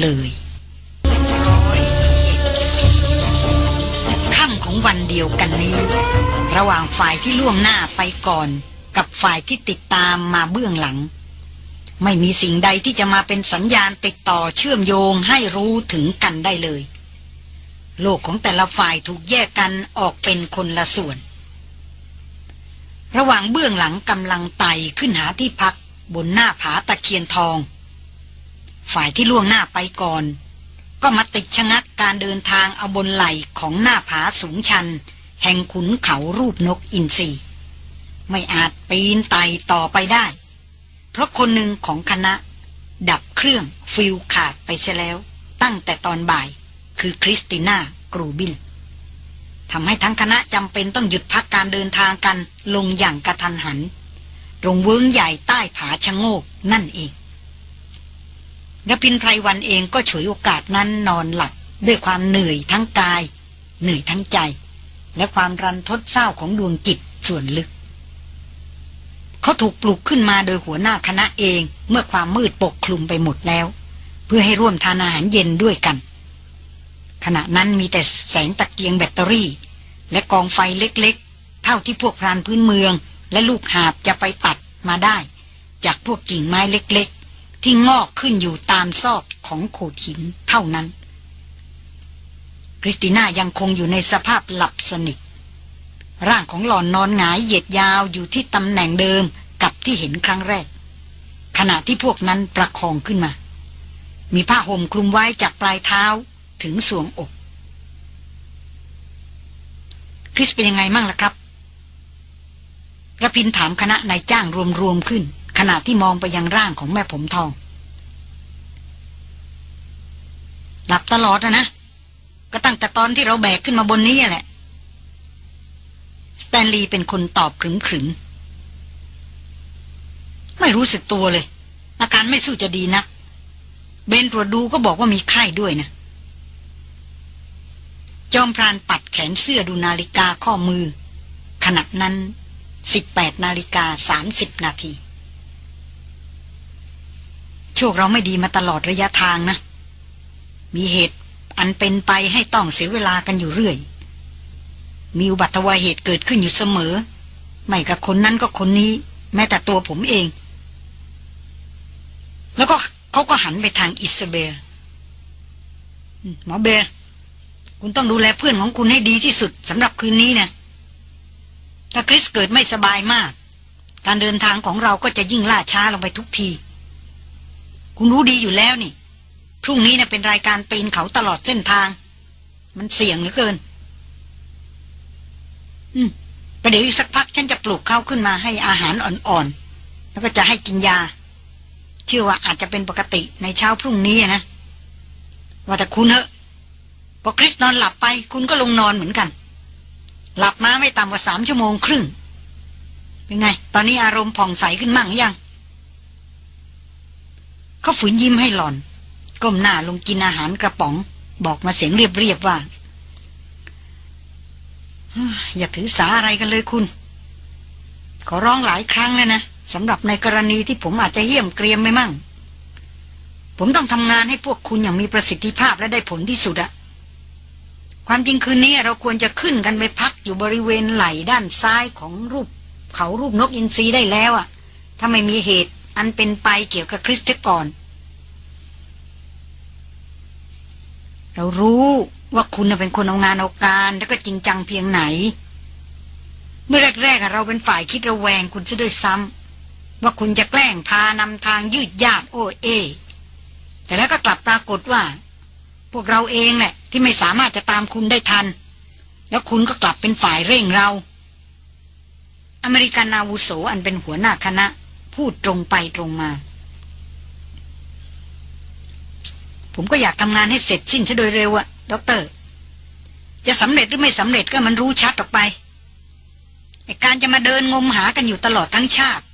เลยค่ำของวันเดียวกันนี้ ระหว่างฝ่ายที่ล่วงหน้าไปก่อน กับฝ่ายที่ติดตามมาเบื้องหลัง ไม่มีสิ่งใดที่จะมาเป็นสัญญาณติดต่อเชื่อมโยงให้รู้ถึงกันได้เลย โลกของแต่ละฝ่ายถูกแยกกันออกเป็นคนละส่วน ระหว่างเบื้องหลังกำลังไต่ขึ้นหาที่พัก บนหน้าผาตะเคียนทอง ฝ่ายที่ล่วงหน้าไปก่อน ก็มาติดชะงักการเดินทางเอาบนไหล่ของหน้าผาสูงชัน แห่งขุนเขารูปนกอินทรีไม่อาจปีนไต่ต่อไปได้ เพราะคนหนึ่งของคณะ ดับเครื่องฟิลขาดไปเสียแล้ว ตั้งแต่ตอนบ่ายคือคริสติน่ากรูบินทำให้ทั้งคณะจำเป็นต้องหยุดพักการเดินทางกันลงอย่างกระทันหัน ตรงเวิ้งใหญ่ใต้ผาชะโงกนั่นเองรพินทร์ไพรวัลย์เองก็ฉวยโอกาสนั้นนอนหลับด้วยความเหนื่อยทั้งกาย เหนื่อยทั้งใจ และความรันทดเศร้าของดวงจิตส่วนลึก เขาถูกปลุกขึ้นมาโดยหัวหน้าคณะเองเมื่อความมืดปกคลุมไปหมดแล้ว เพื่อให้ร่วมทานอาหารเย็นด้วยกัน ขณะนั้นมีแต่แสงตะเกียงแบตเตอรี่ และกองไฟเล็กๆ เท่าที่พวกพรานพื้นเมือง และลูกหาบจะไปตัดมาได้ จากพวกกิ่งไม้เล็กๆ ที่งอกขึ้นอยู่ตามซอกของโขดหินเท่านั้น คริสติน่ายังคงอยู่ในสภาพหลับสนิท ร่างของหล่อนนอนหงายเหยียดยาวอยู่ที่ตำแหน่งเดิมกับที่เห็นครั้งแรก ขณะที่พวกนั้นประคองขึ้นมา มีผ้าห่มคลุมไว้จากปลายเท้าถึงสวงอก คริสเป็นยังไงมั่งล่ะครับ ระพินถามคณะนายจ้างรวมๆขึ้น ขณะที่มองไปยังร่างของแม่ผมทอง หลับตลอดนะนะก็ตั้งแต่ตอนที่เราแบกขึ้นมาบนนี้แหละสแตนลีย์เป็นคนตอบขรึมขรึมไม่รู้สึกตัวเลย อาการไม่สู้จะดีนะเบนตรวจดูก็บอกว่ามีไข้ด้วยนะ จอมพรานปัดแขนเสื้อดูนาฬิกาข้อมือ ขณะนั้น 18นาฬิกา30นาทีโชคเราไม่ดีมาตลอดระยะทางนะ มีเหตุอันเป็นไปให้ต้องเสียเวลากันอยู่เรื่อย มีอุบัติเหตุเกิดขึ้นอยู่เสมอ ไม่กับคนนั้นก็คนนี้ แม้แต่ตัวผมเอง แล้วก็เขาก็หันไปทางอิสเบลหมอเบลคุณต้องดูแลเพื่อนของคุณให้ดีที่สุดสำหรับคืนนี้นะ ถ้าคริสเกิดไม่สบายมาก การเดินทางของเราก็จะยิ่งล่าช้าลงไปทุกที คุณรู้ดีอยู่แล้วนี่ พรุ่งนี้นะเป็นรายการปีนเขาตลอดเส้นทาง มันเสี่ยงเหลือเกิน อืมประเดี๋ยวอีกสักพักฉันจะปลุกเขาขึ้นมาให้อาหารอ่อนๆ แล้วก็จะให้กินยา เชื่อว่าอาจจะเป็นปกติในเช้าพรุ่งนี้นะ ว่าแต่คุณเถอะพอคริสนอนหลับไปคุณก็ลงนอนเหมือนกัน หลับมาไม่ต่ำกว่าสามชั่วโมงครึ่ง เป็นไง ตอนนี้อารมณ์ผ่องใสขึ้นมั่งยัง เขาฝืนยิ้มให้หลอน ก้มหน้าลงกินอาหารกระป๋อง บอกมาเสียงเรียบๆว่า อย่าถือสาอะไรกันเลยคุณ ขอร้องหลายครั้งแล้วนะสำหรับในกรณีที่ผมอาจจะเยี่ยมเกรียมไม่มั่ง ผมต้องทำงานให้พวกคุณอย่างมีประสิทธิภาพและได้ผลที่สุดอะ ความจริงคืนนี้เราควรจะขึ้นกันไปพักอยู่บริเวณไหล่ด้านซ้ายของรูป เขารูปนกอินทรีได้แล้วอะถ้าไม่มีเหตุอันเป็นไปเกี่ยวกับคริสตก่อน เรารู้ว่าคุณเป็นคนเอางานเอาการ แล้วก็จริงจังเพียงไหน เมื่อแรกๆเราเป็นฝ่ายคิดระแวงคุณซะด้วยซ้ำว่าคุณจะแกล้งพานำทางยืดยาดโอเอแต่แล้วก็กลับปรากฏว่า พวกเราเองแหละ ที่ไม่สามารถจะตามคุณได้ทัน แล้วคุณก็กลับเป็นฝ่ายเร่งเรา อเมริกันอาวุโสอันเป็นหัวหน้าคณะ พูดตรงไปตรงมา ผมก็อยากทำงานให้เสร็จสิ้นซะโดยเร็วอะด็อกเตอร์ จะสำเร็จหรือไม่สำเร็จก็มันรู้ชัดออกไปไอการจะมาเดินงมหากันอยู่ตลอดทั้งชาติ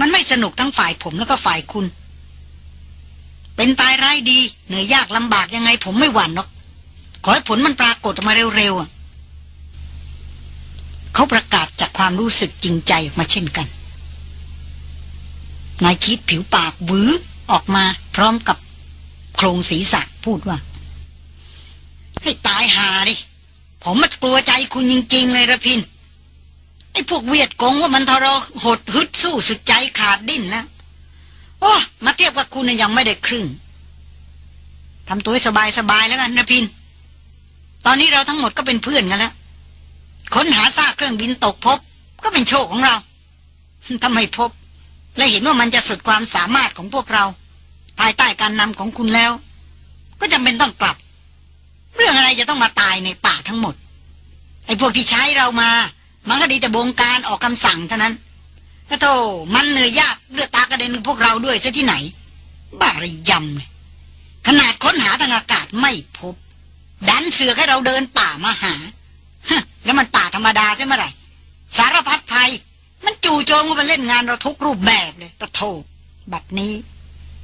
มันไม่สนุกทั้งฝ่ายผมแล้วก็ฝ่ายคุณ เป็นตายร้ายดี เหนื่อยยากลำบากยังไงผมไม่หวั่นหรอก ขอให้ผลมันปรากฏออกมาเร็วๆเขาประกาศจากความรู้สึกจริงใจออกมาเช่นกันนายคิดผิวปากวื้อออกมาพร้อมกับโครงศีรษะพูดว่า ให้ตายหาดิ ผมมันกลัวใจคุณจริง ๆ เลยระพิน ไอ้พวกเวียดกงว่ามันทรหดฮึดสู้สุดใจขาดดิ้นแล้ว โอ้ มาเทียบกับคุณยังไม่ได้ครึ่งทำตัวสบายสบายแล้วกันระพิน ตอนนี้เราทั้งหมดก็เป็นเพื่อนกันแล้ว ค้นหาซากเครื่องบินตกพบ ก็เป็นโชคของเราถ้าไม่พบ และเห็นว่ามันจะสุดความสามารถของพวกเรา ภายใต้การนำของคุณแล้ว ก็จำเป็นต้องกลับ เรื่องอะไรจะต้องมาตายในป่าทั้งหมด ไอ้พวกที่ใช้เรามา มันก็ดีแต่บงการออกคำสั่งเท่านั้นแล้วโธ่มันเหนื่อยยากเลือดตากระเด็นพวกเราด้วยซะที่ไหน บ้าระยำขนาดค้นหาทางอากาศไม่พบ ดันเสือให้เราเดินป่ามาหาแล้วมันป่าธรรมดาใช่ไหมไรสารพัดภัย มันจู่โจมมาเล่นงานเราทุกรูปแบบเลยตะโถบัดนี้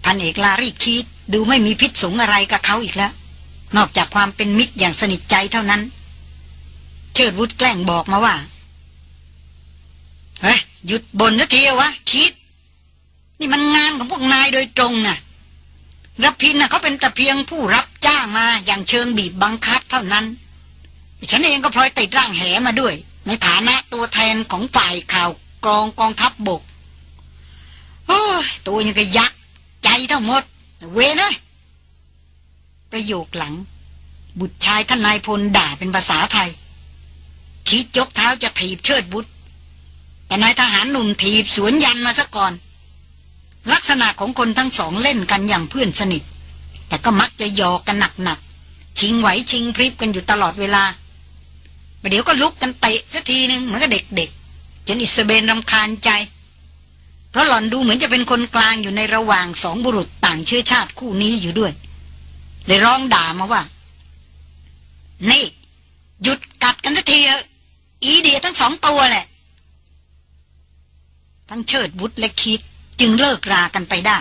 พันเอกลารีคิดดูไม่มีพิษสงอะไรกับเขาอีกแล้ว นอกจากความเป็นมิตรอย่างสนิทใจเท่านั้น เชิดวุฒแกล้งบอกมาว่า เฮ้ย หยุดบ่นสักทีวะคิด นี่มันงานของพวกนายโดยตรงนะ่ะ รับพินนะเขาเป็นแต่เพียงผู้รับจ้างมาอย่างเชิงบีบบังคับเท่านั้น ฉันเองก็พลอยติดร่างแหมาด้วย ในฐานะตัวแทนของฝ่ายข่าวกรองกองทัพบบกโอ้ยตัวยังกะยักใจทั้งหมด เวนะประโยคหลัง บุตรชายท่านนายพลด่าเป็นภาษาไทย คิดยกเท้าจะถีบเชิดบุตรแต่นายทหารหนุ่มถีบสวนยันมาซะก่อน ลักษณะของคนทั้งสองเล่นกันอย่างเพื่อนสนิท แต่ก็มักจะยอกันหนักๆ ชิงไหวชิงพริบกันอยู่ตลอดเวลาปเดี๋ยวก็ลุกกันเตะสักทีหนึ่งเหมือนกับเด็กๆ จนอิสเบนรำคาญใจ เพราะหล่อนดูเหมือนจะเป็นคนกลางอยู่ในระหว่างสองบุรุษต่างเชื้อชาติคู่นี้อยู่ด้วยเลยร้องด่ามาว่า นี่ หยุดกัดกันสักทีอีเดียทั้งสองตัวแหละ ทั้งเชิดบุตรและคิด จึงเลิกรากันไปได้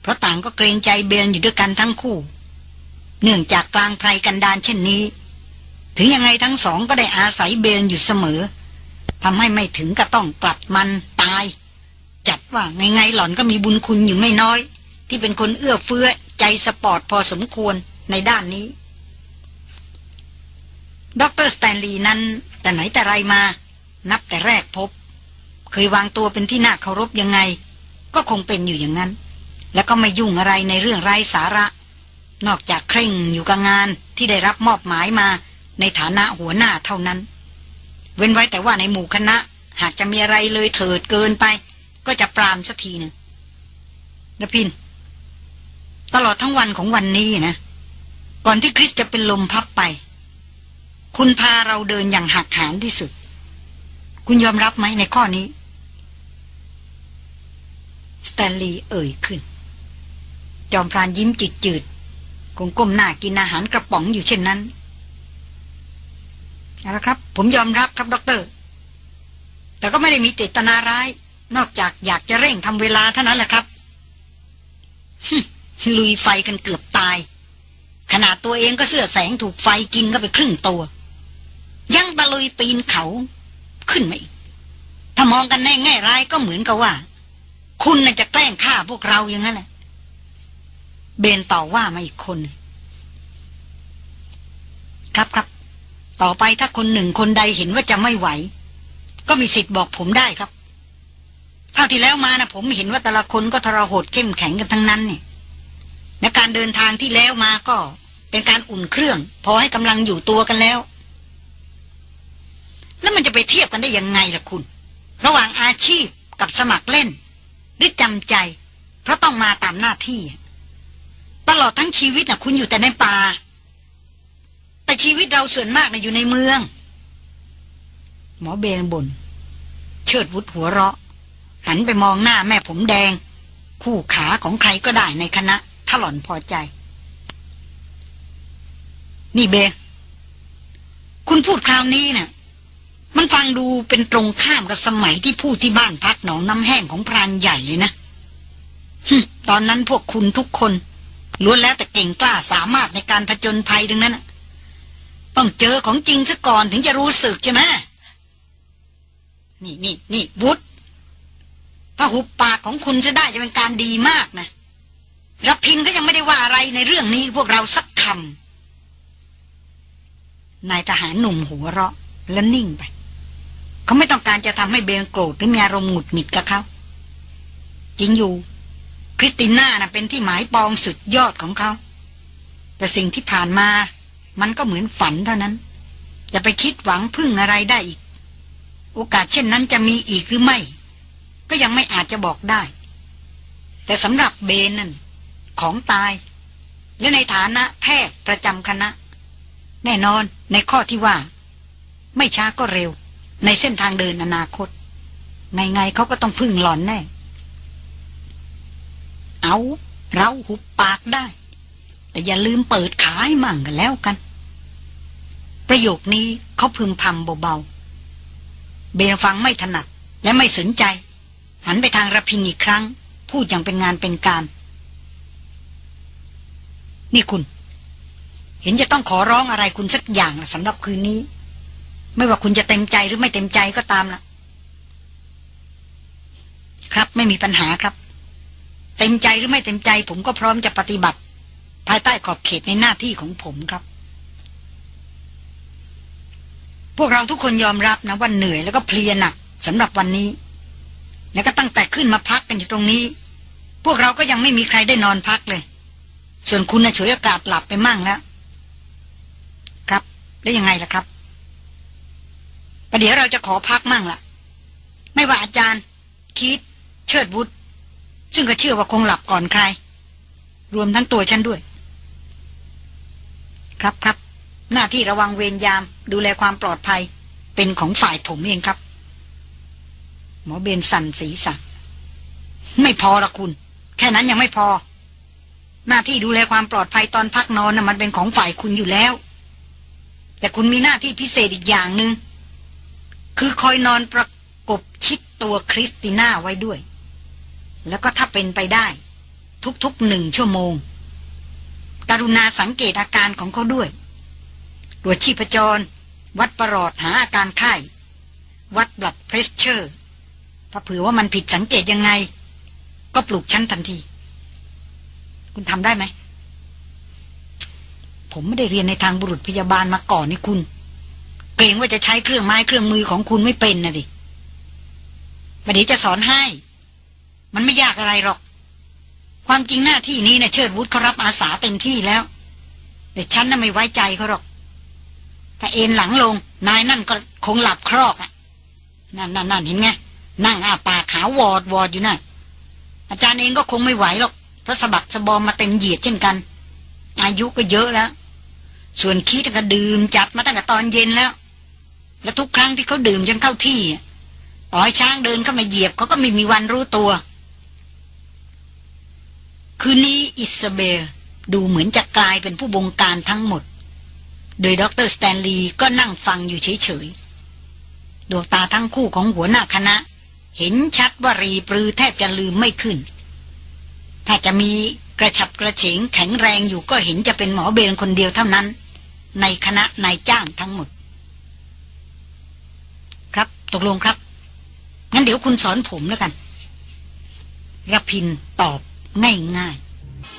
เพราะต่างก็เกรงใจเบนอยู่ด้วยกันทั้งคู่ เนื่องจากกลางไพรกันดานเช่นนี้ ถึงยังไงทั้งสองก็ได้อาศัยเบนอยู่เสมอทำให้ไม่ถึงก็ต้องกลัดมันตาย จัดว่าไงไงหล่อนก็มีบุญคุณอยู่ไม่น้อย ที่เป็นคนเอื้อเฟื้อใจสปอร์ตพอสมควรในด้านนี้ดรสแตนลีย์นั้น แต่ไหนแต่ไรมา นับแต่แรกพบ เคยวางตัวเป็นที่น่าเคารพยังไง ก็คงเป็นอยู่อย่างนั้น แล้วก็ไม่ยุ่งอะไรในเรื่องไร้สาระ นอกจากเคร่งอยู่กับงานที่ได้รับมอบหมายมาในฐานะหัวหน้าเท่านั้น เว้นไว้แต่ว่าในหมู่คณะ หากจะมีอะไรเลยเถิดเกินไป ก็จะปรามสักทีหนึ่งระพิน ตลอดทั้งวันของวันนี้นะ ก่อนที่คริสจะเป็นลมพับไป คุณพาเราเดินอย่างหักหานที่สุด คุณยอมรับไหมในข้อนี้ สแตนลีย์เอ่ยขึ้น จอมพรานยิ้มจืดจืดคงก้มหน้ากินอาหารกระป๋องอยู่เช่นนั้นเอาละครับ ผมยอมรับครับด็อกเตอร์ แต่ก็ไม่ได้มีเจตนาร้าย นอกจากอยากจะเร่งทำเวลาเท่านั้นแหละครับลุยไฟกันเกือบตาย ขนาดตัวเองก็เสื้อแสงถูกไฟกินก็ไปครึ่งตัว ยังตะลุยปีนเขาขึ้นมาอีก ถ้ามองกันแน่แง่ร้ายก็เหมือนกับว่า คุณน่ะจะแกล้งฆ่าพวกเราอย่างนั้นแหละ เบนต่อว่ามาอีกคน ครับครับ ต่อไปถ้าคนหนึ่งคนใดเห็นว่าจะไม่ไหว ก็มีสิทธิ์บอกผมได้ครับเท่าที่แล้วมานะผมเห็นว่าแต่ละคนก็ทรหดเข้มแข็งกันทั้งนั้นเนี่ยในการเดินทางที่แล้วมาก็เป็นการอุ่นเครื่อง พอให้กำลังอยู่ตัวกันแล้ว แล้วมันจะไปเทียบกันได้ยังไงล่ะคุณ ระหว่างอาชีพกับสมัครเล่น หรือจำใจ เพราะต้องมาตามหน้าที่ ตลอดทั้งชีวิตนะคุณอยู่แต่ในป่า แต่ชีวิตเราส่วนมากนะอยู่ในเมือง หมอเบนบน เชิดวุฒหัวเราะ หันไปมองหน้าแม่ผมแดง คู่ขาของใครก็ได้ในคณะถ้าหล่อนพอใจ นี่เบ คุณพูดคราวนี้นะ่ะ มันฟังดูเป็นตรงข้ามกับสมัยที่พูดที่บ้านพักหนองน้ำแห้งของพรานใหญ่เลยนะตอนนั้นพวกคุณทุกคนล้วนแล้วแต่เก่งกล้าสามารถในการผจญภัยดังนั้นต้องเจอของจริงซะก่อนถึงจะรู้สึกใช่ไหมนี่นี่นี่วุฒถ้าหุบปากของคุณจะได้จะเป็นการดีมากนะรพินทร์ก็ยังไม่ได้ว่าอะไรในเรื่องนี้พวกเราสักคำนายทหารหนุ่มหัวเราะแล้วนิ่งไป เขาไม่ต้องการจะทำให้เบนโกรธหรือมีอารมณ์หงุดหงิดกับเขา จริงอยู่ คริสติน่านะเป็นที่หมายปองสุดยอดของเขา แต่สิ่งที่ผ่านมา มันก็เหมือนฝันเท่านั้นจะไปคิดหวังพึ่งอะไรได้อีก โอกาสเช่นนั้นจะมีอีกหรือไม่ ก็ยังไม่อาจจะบอกได้ แต่สำหรับเบนนั่น ของตาย และในฐานะแพทย์ประจำคณะ แน่นอนในข้อที่ว่า ไม่ช้าก็เร็ว ในเส้นทางเดินอนาคต ไงๆเขาก็ต้องพึ่งหลอนแน่ เอาเราหุบปากได้ แต่อย่าลืมเปิดขายมั่งกันแล้วกัน ประโยคนี้เขาพึมพำเบาๆ เบนฟังไม่ถนัดและไม่สนใจ หันไปทางระพินอีกครั้ง พูดอย่างเป็นงานเป็นการ นี่คุณ เห็นจะต้องขอร้องอะไรคุณสักอย่างสำหรับคืนนี้ ไม่ว่าคุณจะเต็มใจหรือไม่เต็มใจก็ตามล่ะ ครับไม่มีปัญหาครับ เต็มใจหรือไม่เต็มใจ ผมก็พร้อมจะปฏิบัติ ภายใต้ขอบเขตในหน้าที่ของผมครับ พวกเราทุกคนยอมรับนะว่าเหนื่อยแล้วก็เพลียหนักสำหรับวันนี้ แล้วก็ตั้งแต่ขึ้นมาพักกันอยู่ตรงนี้ พวกเราก็ยังไม่มีใครได้นอนพักเลย ส่วนคุณนะ่ะฉวยโอกาสหลับไปมั่งแล้ว ครับ แล้วยังไงล่ะครับ ประเดี๋ยวเราจะขอพักมั่งล่ะ ไม่ว่าอาจารย์ คิด เชิดวุฒซึ่งก็เชื่อว่าคงหลับก่อนใคร รวมทั้งตัวฉันด้วย ครับครับ หน้าที่ระวังเวรยาม ดูแลความปลอดภัย เป็นของฝ่ายผมเองครับ หมอเบนสันศีรษะไม่พอละคุณ แค่นั้นยังไม่พอ หน้าที่ดูแลความปลอดภัยตอนพักนอนนะ่ะมันเป็นของฝ่ายคุณอยู่แล้ว แต่คุณมีหน้าที่พิเศษอีกอย่างหนึง่ง คือคอยนอนประกบชิดตัวคริสติน่าไว้ด้วย แล้วก็ถ้าเป็นไปได้ ทุกๆหนึ่งชั่วโมง กรุณาสังเกตอาการของเขาด้วยตรวจชีพจร วัดประหลอดหาอาการไข้ วัด blood pressure ถ้าเผื่อว่ามันผิดสังเกตยังไง ก็ปลุกชั้นทันที คุณทำได้ไหมผมไม่ได้เรียนในทางบุรุษพยาบาลมาก่อนนี่คุณ เกรงว่าจะใช้เครื่องไม้เครื่องมือของคุณไม่เป็นนะดิบัดนี้จะสอนให้ มันไม่ยากอะไรหรอก ความจริงหน้าที่นี้นะเชิดวุฒิเขารับอาสาเต็มที่แล้ว แต่ฉันน่ะไม่ไว้ใจเขาหรอกถ้าเอ็นหลังลง นายนั่นก็คงหลับครอกอะนั่นนั่นนั่นเห็นไงนั่งอ้าปากขาววอดวอดอยู่น่ะอาจารย์เองก็คงไม่ไหวหรอกเพราะสะบักสะบอมมาเต็มเหยียดเช่นกัน อายุก็เยอะแล้ว ส่วนคิดก็ดื่มจัดมาตั้งแต่ตอนเย็นแล้ว และทุกครั้งที่เขาดื่มจนเข้าที่ต่อให้ช้างเดินเข้ามาเหยียบเขาก็ไม่มีวันรู้ตัว คืนนี้อิสเบลดูเหมือนจะกลายเป็นผู้บงการทั้งหมด โดยดรสแตนลีย์ก็นั่งฟังอยู่เฉยๆ ดวงตาทั้งคู่ของหัวหน้าคณะ เห็นชัดว่ารีปรือแทบจะลืมไม่ขึ้น ถ้าจะมีกระฉับกระเฉงแข็งแรงอยู่ก็เห็นจะเป็นหมอเบลคนเดียวเท่านั้น ในคณะนายจ้างทั้งหมด ตกลงครับ งั้นเดี๋ยวคุณสอนผมแล้วกันรพินตอบง่าย